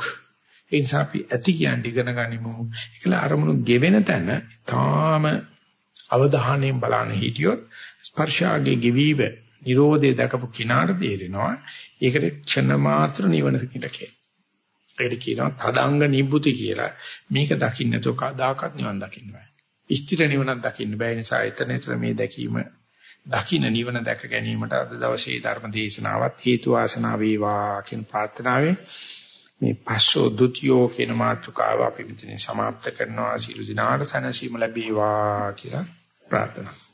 ඒ නිසා අපි ඇති කියන්නේ ඉගෙන ගනිමු. ඒකලා අරමුණු ගෙවෙන තැන තාම අවධානයෙන් බලන්න හිටියොත් ස්පර්ශාගේ ගෙවීම Nirodhe දකපු කිනාට තේරෙනවා ඒකට ක්ෂණ මාත්‍ර නිවන කියලා කියනවා. ඒකට කියනවා තදංග නිබ්බුති කියලා. මේක දකින්න නැතුව කදාකත් නිවන් දකින්න බෑ. ස්ථිර නිවනක් දකින්න බෑ නිසා එතන එතන මේ දැකීම දකින්න නිවන දැක ගැනීමට අද දවසේ ධර්ම දේශනාවත් හේතු වාසනා වේවා කියන ප්‍රාර්ථනාවෙන් මේ පස්සෝ ဒ ුතියෝ කියන මාතෘකාව අපි මෙතන સમાપ્ત කරනවා සීල දිනාට සනසීම ලැබේවා කියලා ප්‍රාර්ථනා